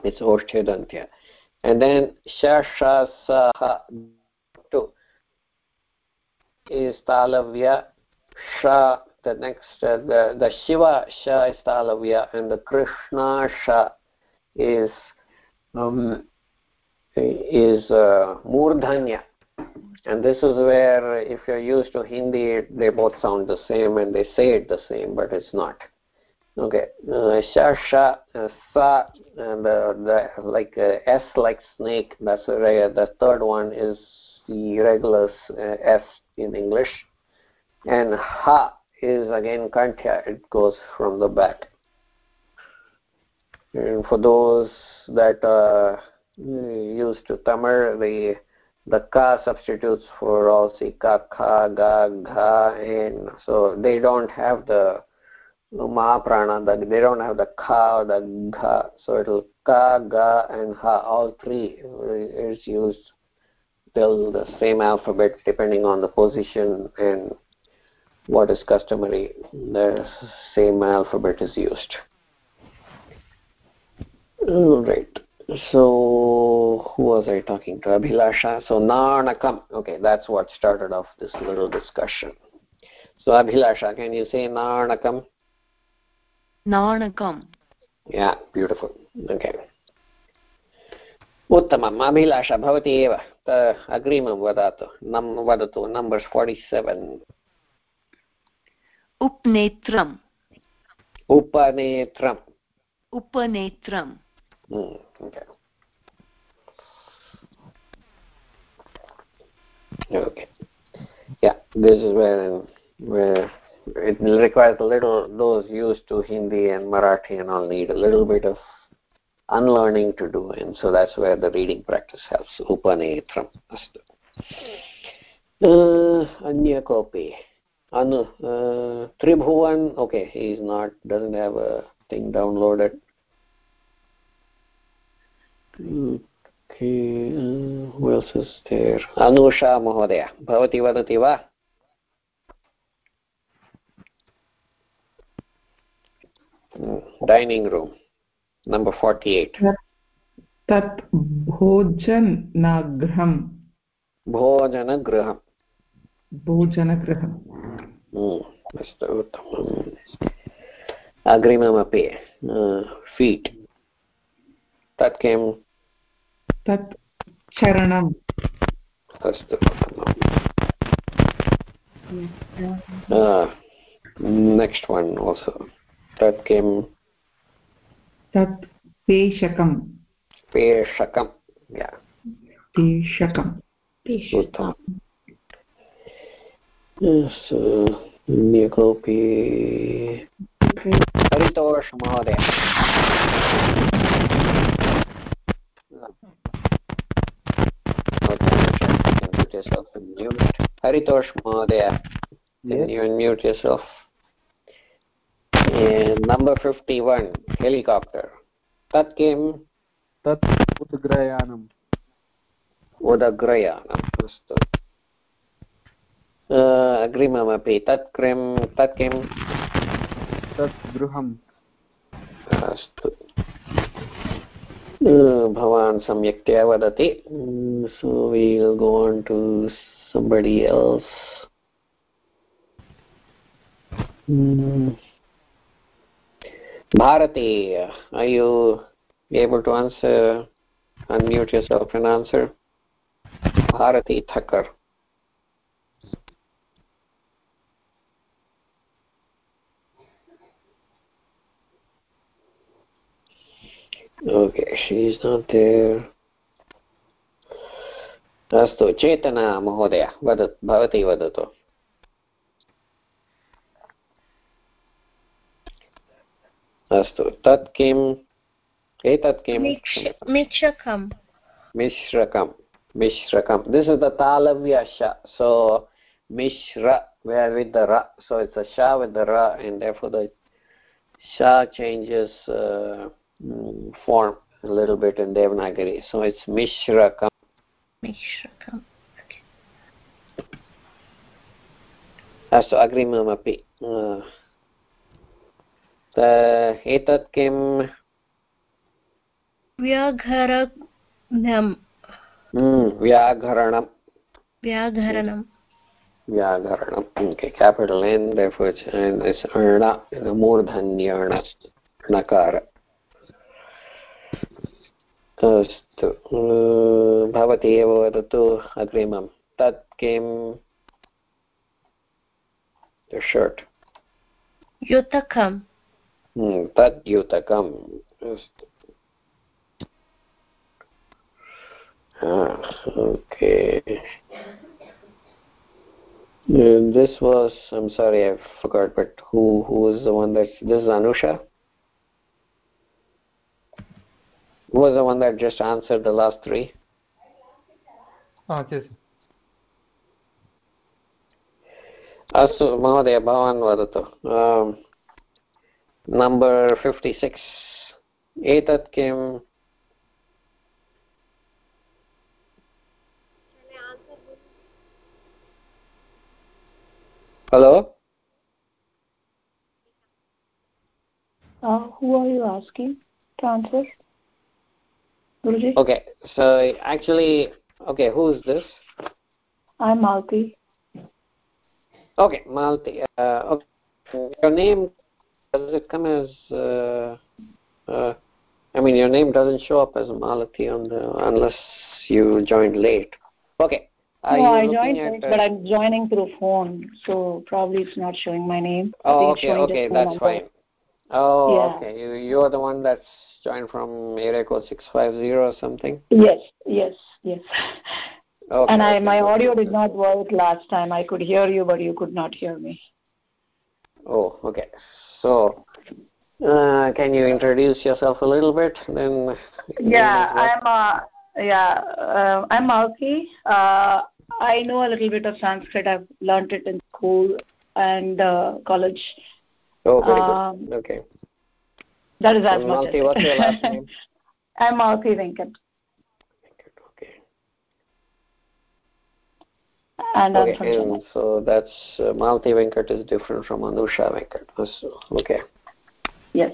it's oshtedantya and then sha sha sa two. Is talavya sha the next uh, the the shiva sha is talavya and the krishna sha is um, is uh, murdhanya. And this is where if you're used to hindi they both sound the same and they say it the same but it's not. Okay. Uh, sha sha uh, sa and the, the like uh, s like snake that's the the third one is the regular uh, s in english. And ha is again kantya. It goes from the back. And for those that uh, used to Tamil, the the ka substitutes for all see ka, kha, ga, gha, and so they don't have the mahaprana, the, they don't have the ka or the gha, so it'll ka, ga, and ha, all three is used till the same alphabet depending on the position and what is customary, the same alphabet is used. All right So who was I talking to? Abhilasha. So Narnakam. Okay, that's what started off this little discussion. So Abhilasha, can you say Narnakam? Narnakam. Yeah, beautiful. Okay. उत्तमम् अभिलाषा भवती एव अग्रिमं वदतु नम् वदतु numbers forty seven उपनेत्रम् उपनेत्रम् उपनेत्रम् Mm, Okay. Okay. Yeah, this is where where it requires a little. Those used to Hindi and Marathi and all need a little bit of unlearning to do, and so that's where the reading practice helps. Upanetram. Astu. Uh, Anya copy. Anu. Uh, Tribhuvan. Okay, he is not. Doesn't have a thing downloaded. Anusha महोदय भवती वदति वा dining room number forty eight तत् भोजनगृहं भोजनगृहं भोजनगृहम् अस्तु उत्तमम् अग्रिममपि feet तत् किं तत् चरणम् अस्तु नेक्स्ट् वन् आल्सो तत् किं तत् पेषकं पेषकं पेषकम् उत्तमम् अस्तु अन्य कोऽपि हरितोष महोदय yourself and mute. Haritosh Mahodaya, can you unmute yourself? And number 51, helicopter. Tat kim? Tat Udagrayanam. Udagrayanam, अस्तु अग्रिममपि तत् किं तत् किं तत् गृहम् अस्तु Mm, so we'll go on to somebody else. Mm. Bharati are you able to answer unmute yourself and answer? Bharati thakkar. okay she's not there अस्तु चेतना महोदय वद भवती वदतु अस्तु तत् किम् एतत् किं मिश्रकं मिश्रकं मिश्रकं this is the तालव्य sh so mishra where with the ra so it's a sha with the ra and therefore the sha changes uh, form a little bit in Devanagari. So it's Mishrakam. Mishrakam. अस्तु अग्रिममपि एतत् किं व्याघरणं व्याघरणं व्याघरणं व्याघरणम् okay capital N अस्तु भवती एव वदतु अग्रिमं तत् किं शर्ट् युतकं तत् युतकम् अस्तु okay and this was i'm sorry i forgot but who who was the one that this is anusha who was the one that just answered the last three yes अस्तु महोदय भवान् वदतु नम्बर् फिफ्टि सिक्स् एतत् किम् Hello? Uh, who are you asking to answer? Guruji? Okay, so actually, okay, who is this? I'm Malti. Okay, Malti. Uh, okay. Your name, does it come as, uh, uh, I mean, your name doesn't show up as Malati on the, unless you joined late. Okay. Are no, I joined late, but I'm joining through phone, so probably it's not showing my name. Oh, okay, okay, that's fine. Oh, Yeah. okay. You, you're the one that's joined from area code 650 or something? Yes, yes, yes. Okay, and I, my audio did not work last time. I could hear you, but you could not hear me. Oh, okay. So, uh, can you introduce yourself a little bit? Then. Yeah, I'm uh, yeah, uh, I'm Malki. Uh, I know a little bit of Sanskrit. I've learned it in school and uh, college. Oh, very Um, good. Okay. That is as So, much as Malti, what's your last it. name? [laughs] I'm Malti Venkat. And I'm Okay, from Chennai. and so that's uh, Malti Venkat is different from Anusha Venkat. Uh, So, okay. Yes.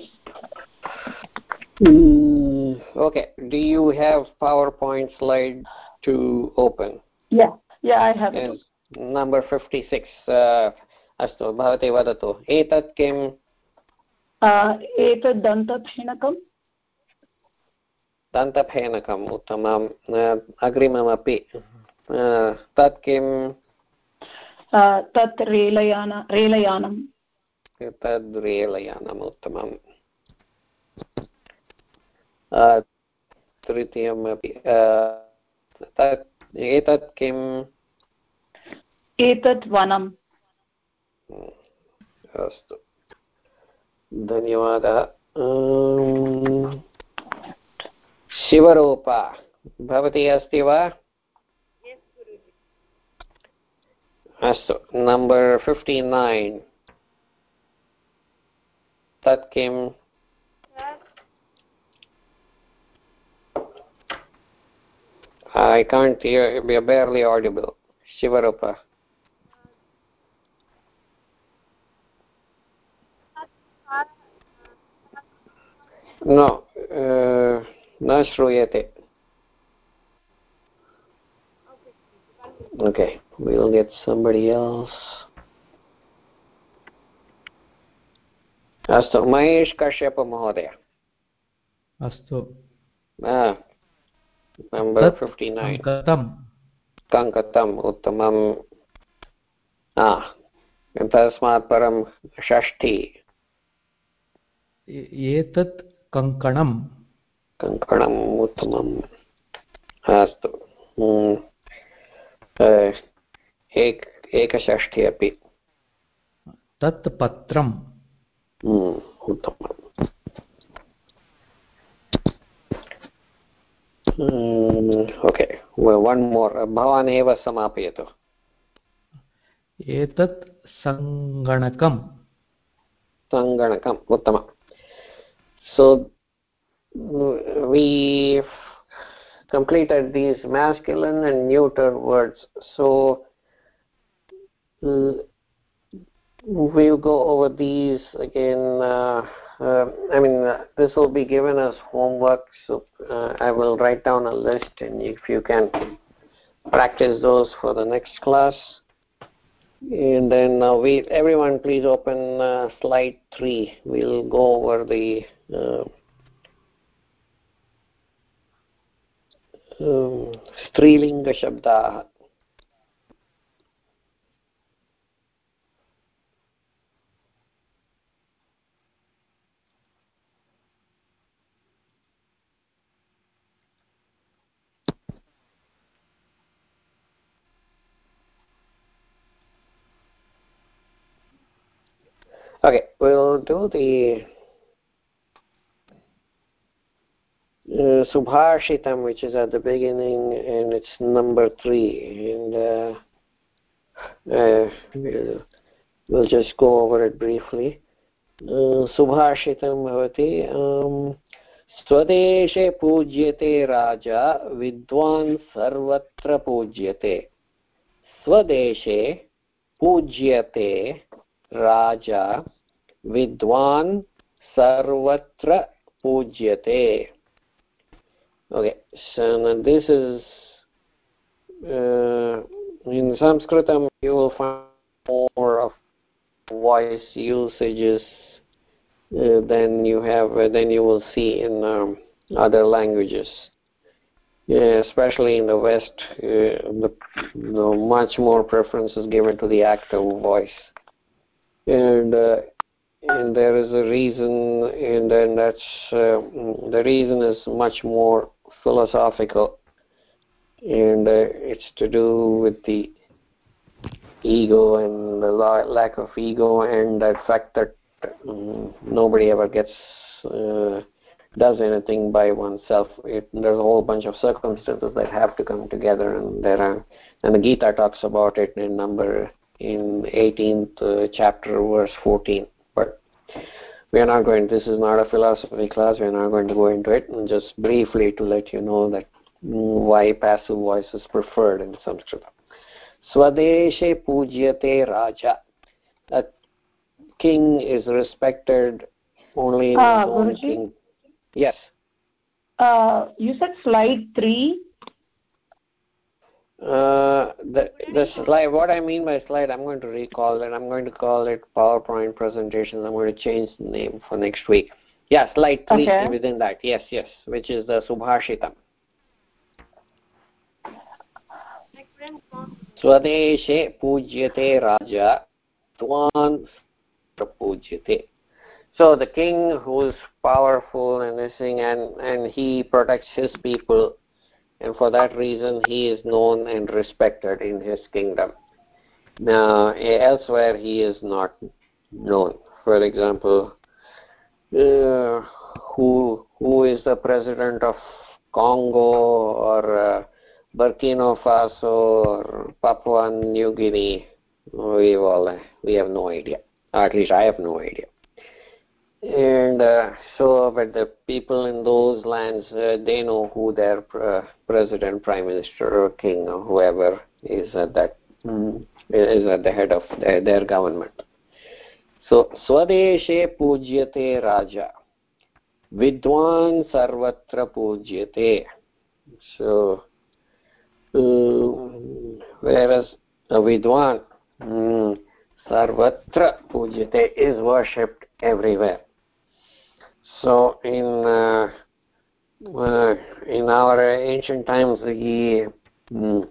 Mm, okay. Do you have PowerPoint slide to open? Yeah. Yeah, I have it. Yes. Number 56. Uh, अस्तु भवती वदतु एतत् किं एतत् दन्तफेनकं दन्तफेनकम्? उत्तमम्। uh, अग्रिममपि। तत् किं तत् रेलयान रेलयानं तद् रेलयानम् उत्तमम्। तृतीयमपि। uh, तत् एतत् किं एतत् वनं अस्तु। धन्यवादः अम्, शिवरूपा भवती अस्ति वा अस्तु नम्बर् फिफ्टि नैन् तत् किं I can't hear, we are barely audible. Shivarupa. Uh, न श्रूयते. Okay, we'll get somebody else. अस्तु महेश कश्यप महोदय अस्तु नम्बर् फिफ्टि नैन् कथं कङ्कतम् उत्तमम् तस्मात् परं षष्ठी एतत् कङ्कणं कङ्कणम् उत्तमम्। अस्तु। हम्म. एक एकषष्ठी अपि। तत् पत्रं हम्म, उत्तमम्। ओके। वन् मोर् भवान् एव समापयतु। एतत् सङ्गणकं सङ्गणकम् उत्तमम्। So we completed these masculine and neuter words. So we'll go over these again uh, uh, I mean uh, this will be given as homework. So uh, I will write down a list and if you can practice those for the next class and then uh, we everyone please open uh, slide 3 we'll go over the uh, um, स्त्रीलिङ्गशब्दाः Okay, we'll do the uh, Subhashitam, which is at the beginning, and it's number three. And uh, uh, we'll, we'll just go over it briefly. Uh, Subhashitam bhavati. Um, स्वदेशे पूज्यते राजा विद्वान् सर्वत्र पूज्यते स्वदेशे पूज्यते राजा विद्वान् सर्वत्र पूज्यते okay so now this is uh, in sanskritam you will find more of voice usages uh, than you have uh, than you will see in um, other languages yeah, especially in the west uh, the, the much more preference is given to the active voice and uh, and there is a reason and then that's uh, the reason is much more philosophical. And uh, it's to do with the ego and the la- lack of ego and the fact that um, nobody ever gets uh, does anything by oneself. It, there's a whole bunch of circumstances that have to come together and there are and the Gita talks about it in number in 18th uh, chapter, verse 14. But we are not going. This is not a philosophy class. We are not going to go into it. And just briefly to let you know that mm, why passive voice is preferred in Sanskrit. Swadeshe pujyate raja. A king is respected only in Uh, his own Guruji? king. Yes. Uh, you said slide three. Uh, the the slide. What I mean by slide, I'm going to recall it. I'm going to call it PowerPoint presentation. I'm going to change the name for next week. Yeah, slide three Okay. within that. Yes, yes, which is the Subhashitam. Swadeshe pujyate raja twan prapujyate. So the king who's powerful and this thing, and and he protects his people, and for that reason he is known and respected in his kingdom. Now elsewhere he is not known. For example, uh, who who is the president of Congo or uh, Burkina Faso or Papua New Guinea? We all we have no idea. At least I have no idea and uh, so but the people in those lands uh, they know who their uh, president prime minister or king or whoever is at that mm, is at the head of their, their government. So swadeshe pujyate raja. Vidwan sarvatra pujyate. So uh, whereas a vidwan? Mm, sarvatra pujyate is worshipped everywhere so in uh, uh, in our ancient times, the mm,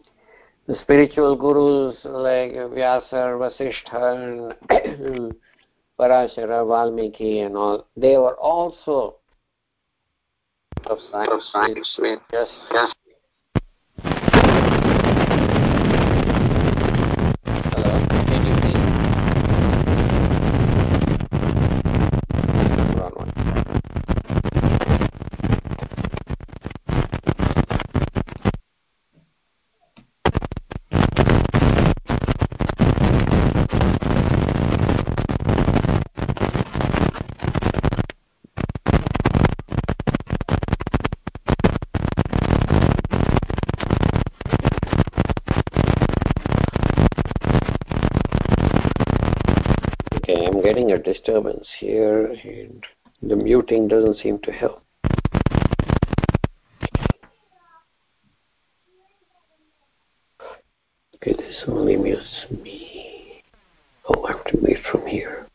the spiritual gurus like Vyasa, Vasishtha, and [coughs] Parashara, Valmiki, and all, they were also of science. Of science. Yes, yes. Hello, can you see? Wrong one. Okay, I'm getting a here and the muting doesn't seem to help. Okay, this only mutes me. Oh, I have to mute from here.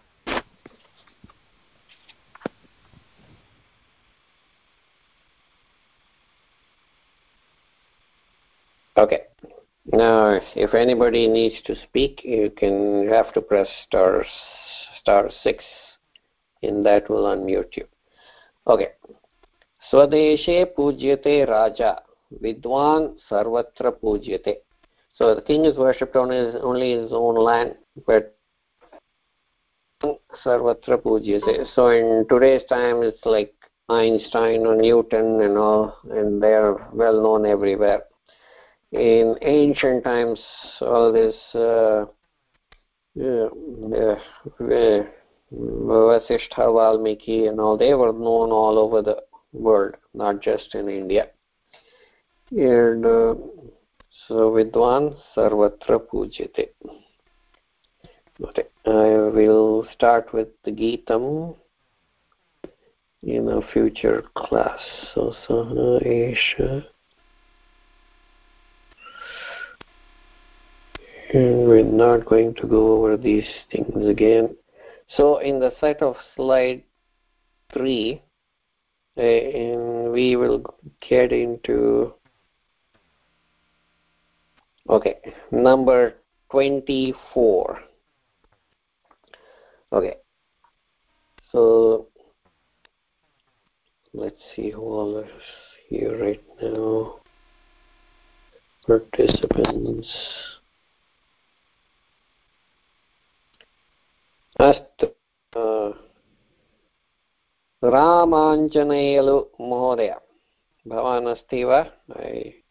Okay. Now, if anybody needs to speak, you can you have to press star star six, and that will unmute you. Okay. Swadeshe pujyate raja, vidwan sarvatra pujyate. So the king is worshipped on his only his own land, but sarvatra pujyate. So in today's time, it's like Einstein or Newton and all, and they're well known everywhere in ancient times all this uh, uh, uh, uh, Vasishtha, Valmiki and all they were known all over the world not just in India. And uh, so Vidwan Sarvatra Pujyate okay I will start with the Geetam in a future class. So Sahana Esha and we're not going to go over these things again. So in the set of slide 3, uh, we will get into, okay, number 24. Okay, so let's see who all is here right now. Participants. अस्तु रामाञ्जनेयलु महोदय भवान् अस्ति वा ऐ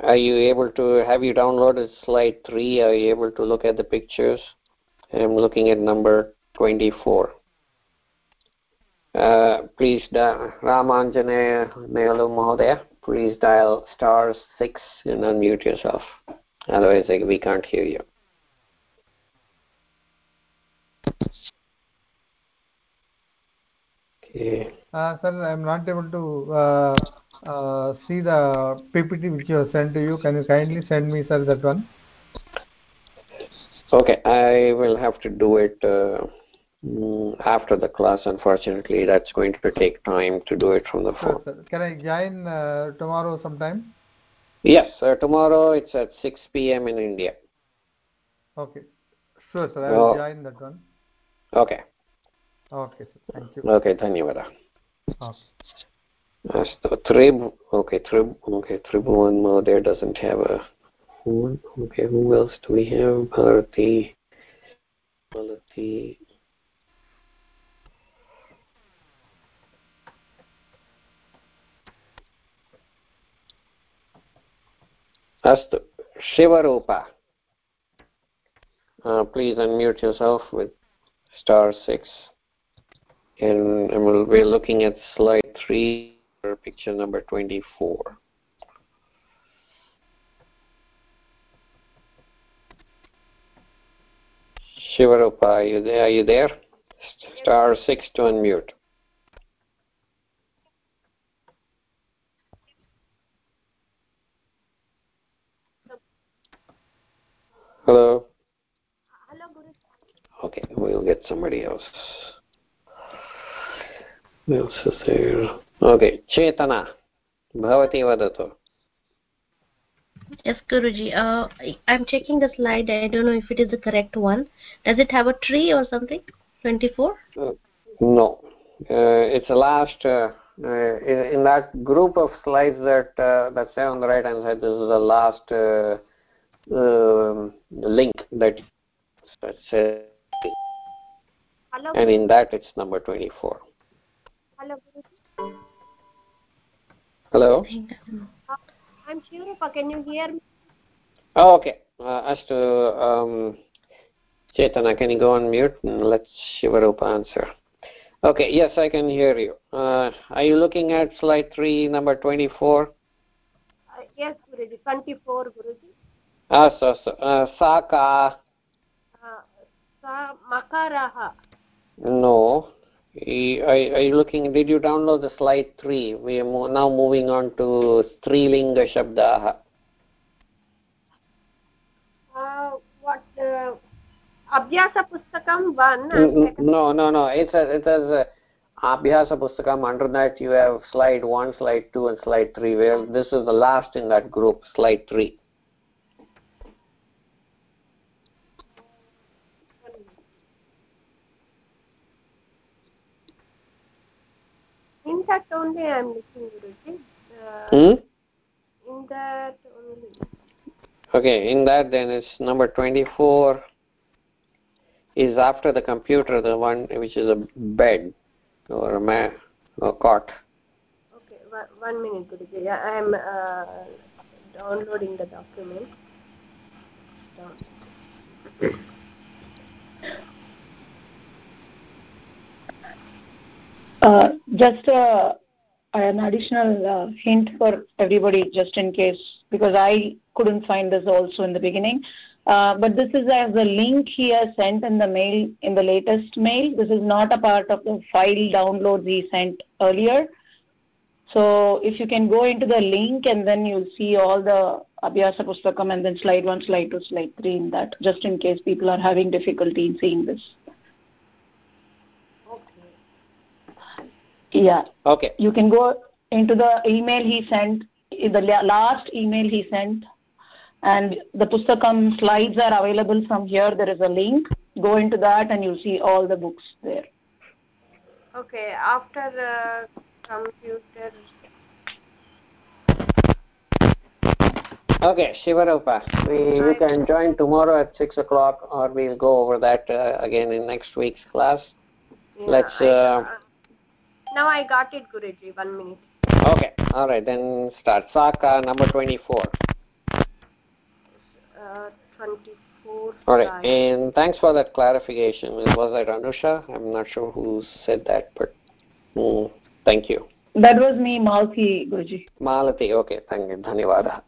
are you able to have you downloaded slide 3 are you able to look at the pictures i'm looking at number 24 uh, please ramanjane nelu mahodaya please dial star 6 and unmute yourself otherwise like, we can't hear you Uh, sir i'm not able to uh, uh, see the ppt which you have sent to you. Can you kindly send me sir that one? Okay i will have to do it uh, mm, after the class unfortunately. That's going to take time to do it from the phone. sure, can i join uh, tomorrow sometime? Yes sir. Tomorrow it's at 6 p.m in india. Okay. Sure sir i will oh. join that one. okay okay sir thank you okay dhanyawada okay अस्तु त्रिब okay trib okay tribhuvan there doesn't have a one okay who else do we have bharati malati अस्तु शिवरूपा uh, please unmute yourself with star 6 and, and we'll be looking at slide 3 for picture number 24 Shivarupa, are you there? Are you there? Star 6 to unmute. Hello? Hello, Guru. Okay, we'll get somebody else. Who else is there? Okay, Chetana. Bhavati vadatu. Yes, Guruji. Uh, I'm checking the slide. I don't know if it is the correct one. Does it have a tree or something? 24? Uh, no. Uh, it's the last, uh, uh, in, in, that group of slides that, uh, that say on the right hand side, this is the last uh, um, link that says Hello. and in that it's number 24 Hello, Guruji. Hello. Uh, I'm Shivarupa. Can you hear me? Oh, okay. Uh, as to um, Chetana, can you go on mute and let Shivarupa answer? Okay, yes, I can hear you. Uh, are you looking at slide 3, number 24? Uh, yes, Guruji, 24, Guruji. Ah, so, so, uh, sa ka? Uh, sa makaraha. No are, are you looking did you download the slide 3 we are now moving on to strilinga shabdaah uh, what uh, abhyasa pustakam 1 no no no it's a it has a abhyasa pustakam under that you have slide 1 slide 2 and slide 3 where this is the last in that group slide 3 in that only i am looking Guruji. Uh, hmm? in that only okay in that then it's number 24 is after the computer the one which is a bed or a mat or cot okay one, one minute Guruji. Yeah, i am uh, downloading the document Down. Uh, just uh, an additional uh, hint for everybody just in case because i couldn't find this also in the beginning. Uh, but this is as a link he has sent in the mail in the latest mail. This is not a part of the file downloads he sent earlier. So if you can go into the link and then you'll see all the abhyasa pustakam and then slide 1 slide 2 slide 3 in that just in case people are having difficulty in seeing this yeah. Okay. You can go into the email he sent the last email he sent and the pustakam slides are available from here. There is a link. Go into that and you'll see all the books there. Okay after the computer. Okay shivarupa we, we can join tomorrow at six o'clock or we'll go over that uh, again in next week's class. Yeah, let's uh, I, now i got it guruji one minute okay all right then start saka number 24 uh, 24 All right, slide. and thanks for that clarification. Was it Anusha? I'm not sure who said that, but mm, thank you. That was me, Malki Guruji. Malati, okay, thank you. Dhanyavada.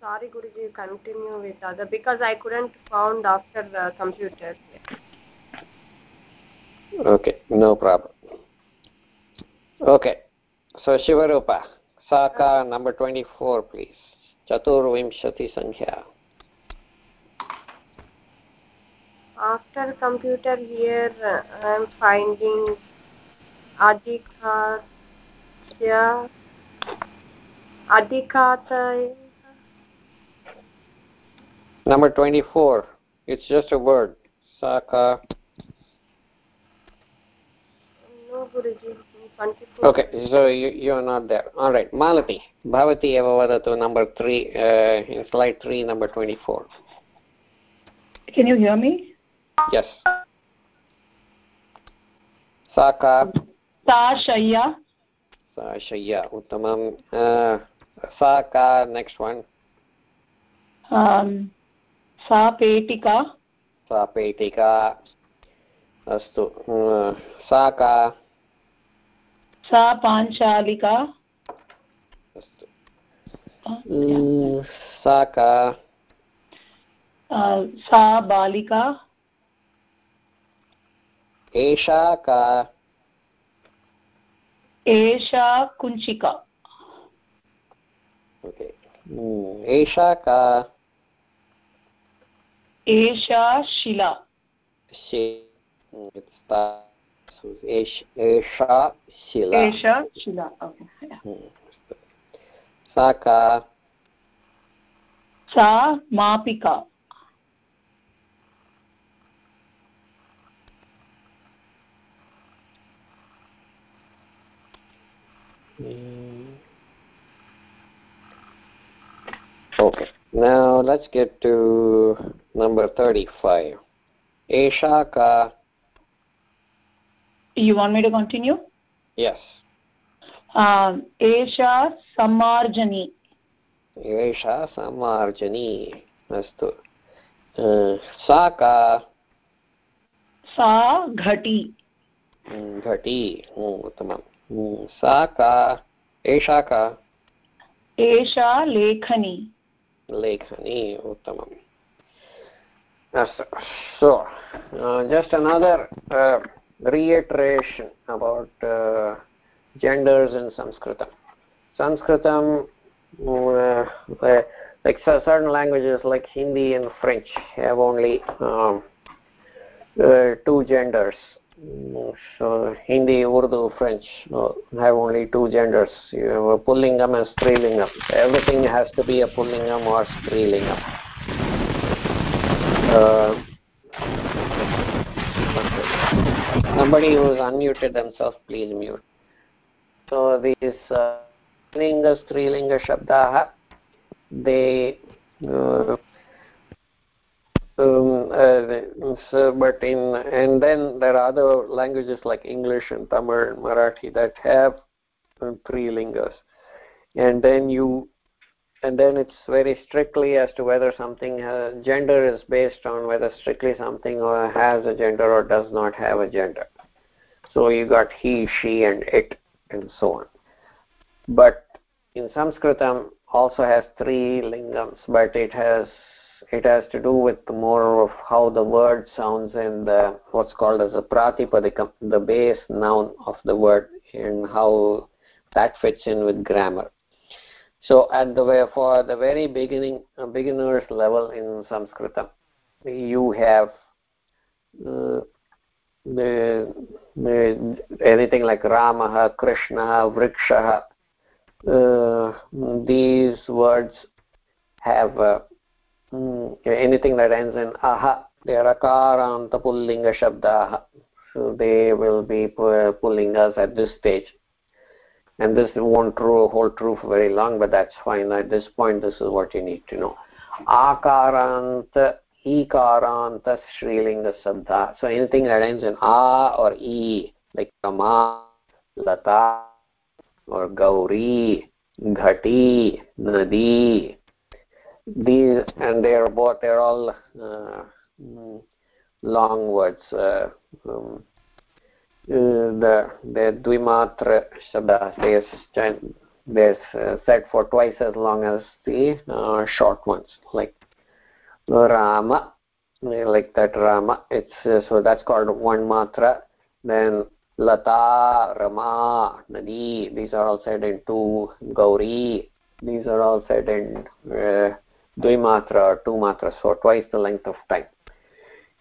Sorry, Guruji, continue with other because I couldn't found after the computer. Okay, no problem. Okay, so Shivarupa, Saka number 24, please. Chaturvimshati Sankhya. After computer here, uh, I'm finding Adhikatya, Adhikataya. Number 24, it's just a word. Saka. No, Guruji. 24. Okay, so you, you're not there. All right, Malati. Bhavati eva vadatu number 3, uh, in slide 3, number 24. Can you hear me? Yes. Saka. Sa Shaya. Sa Shaya. Uttamam. Uh, Saka, next one. Um, सा पेटिका सा पेटिका अस्तु सा का सा पाञ्चालिका। सा का? सा बालिका। एषा का? एषा कुञ्चिका। एषा का? एषा शिला। एषा शिला एषा शिला सा का सा मापिका Okay. Now let's get to number 35. Esha ka. You want me to continue? Yes. Um, Samarjani. Esha Samarjani. Astu. Uh, सा का सा घटी घटी उत्तमं सा का एषा का एषा लेखनी लेखनी उत्तमम् अस्तु so uh, just another uh, reiteration about uh, genders in sanskritam. Sanskritam uh, like certain languages like hindi and french have only um, uh, two genders. So hindi urdu french uh, have only two genders. You have a pullingam and strilingam everything has to be a pullingam or strilingam uh, somebody who is unmuted themselves please mute so these uh, linga strilinga they uh, um, uh, so, but in and then there are other languages like English and Tamil and Marathi that have um, three lingas, and then you and then it's very strictly as to whether something has, gender is based on whether strictly something has a gender or does not have a gender. So you got he, she, and it, and so on. But in Sanskritam also has three lingams, but it has it has to do with more of how the word sounds and the, what's called as a pratipadikam, the base noun of the word, and how that fits in with grammar. So at the way for the very beginning, beginner's level in Sanskritam, you have uh, anything like Ramaha, Krishna, Vriksha. Uh, these words have uh, Mm, anything that ends in aha they are akaranta pullinga shabdaha. So they will be pullingas at this stage. And this won't true, hold true for very long but that's fine. At this point this is what you need to know. Akaranta ikaranta shrilinga sabda so anything that ends in a or e like kama lata or gauri ghati nadi these and they are both they're all uh, mm, long words uh, um, uh, the the dvimatra shabda there's there's uh, said for twice as long as the uh, short ones like rama like that rama. It's uh, so that's called one matra then lata rama nadi these are all said in two. Gauri these are all said in uh, dvimatra or two matras so twice the length of time.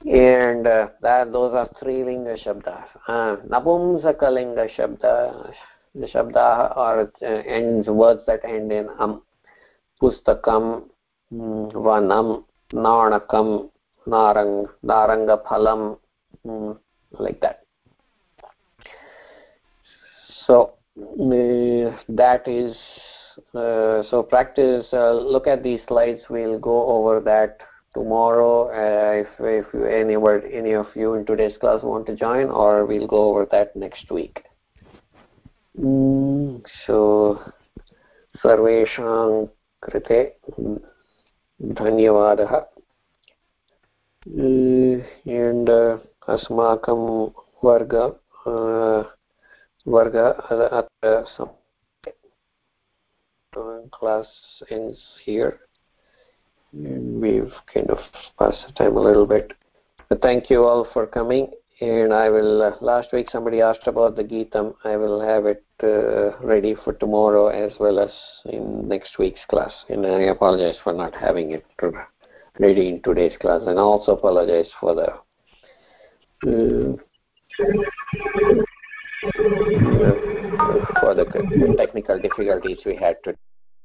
And uh, that those are three linga shabdas uh, napumsakalinga shabda. The shabda are uh, ends words that end in am. Pustakam mm, vanam nanakam narang naranga phalam mm, like that so uh, that is uh, so practice uh, look at these slides we'll go over that tomorrow uh, if, if any, any of you in today's class want to join or we'll go over that next week mm, so सर्वेषां कृते धन्यवादः and अस्माकं वर्ग वर्ग अत्र class ends here and we've kind of passed the time a little bit but thank you all for coming and I will uh, last week somebody asked about the Geetam. I will have it uh, ready for tomorrow as well as in next week's class. And I apologize for not having it ready in today's class. And I also apologize for the uh, for the technical difficulties we had to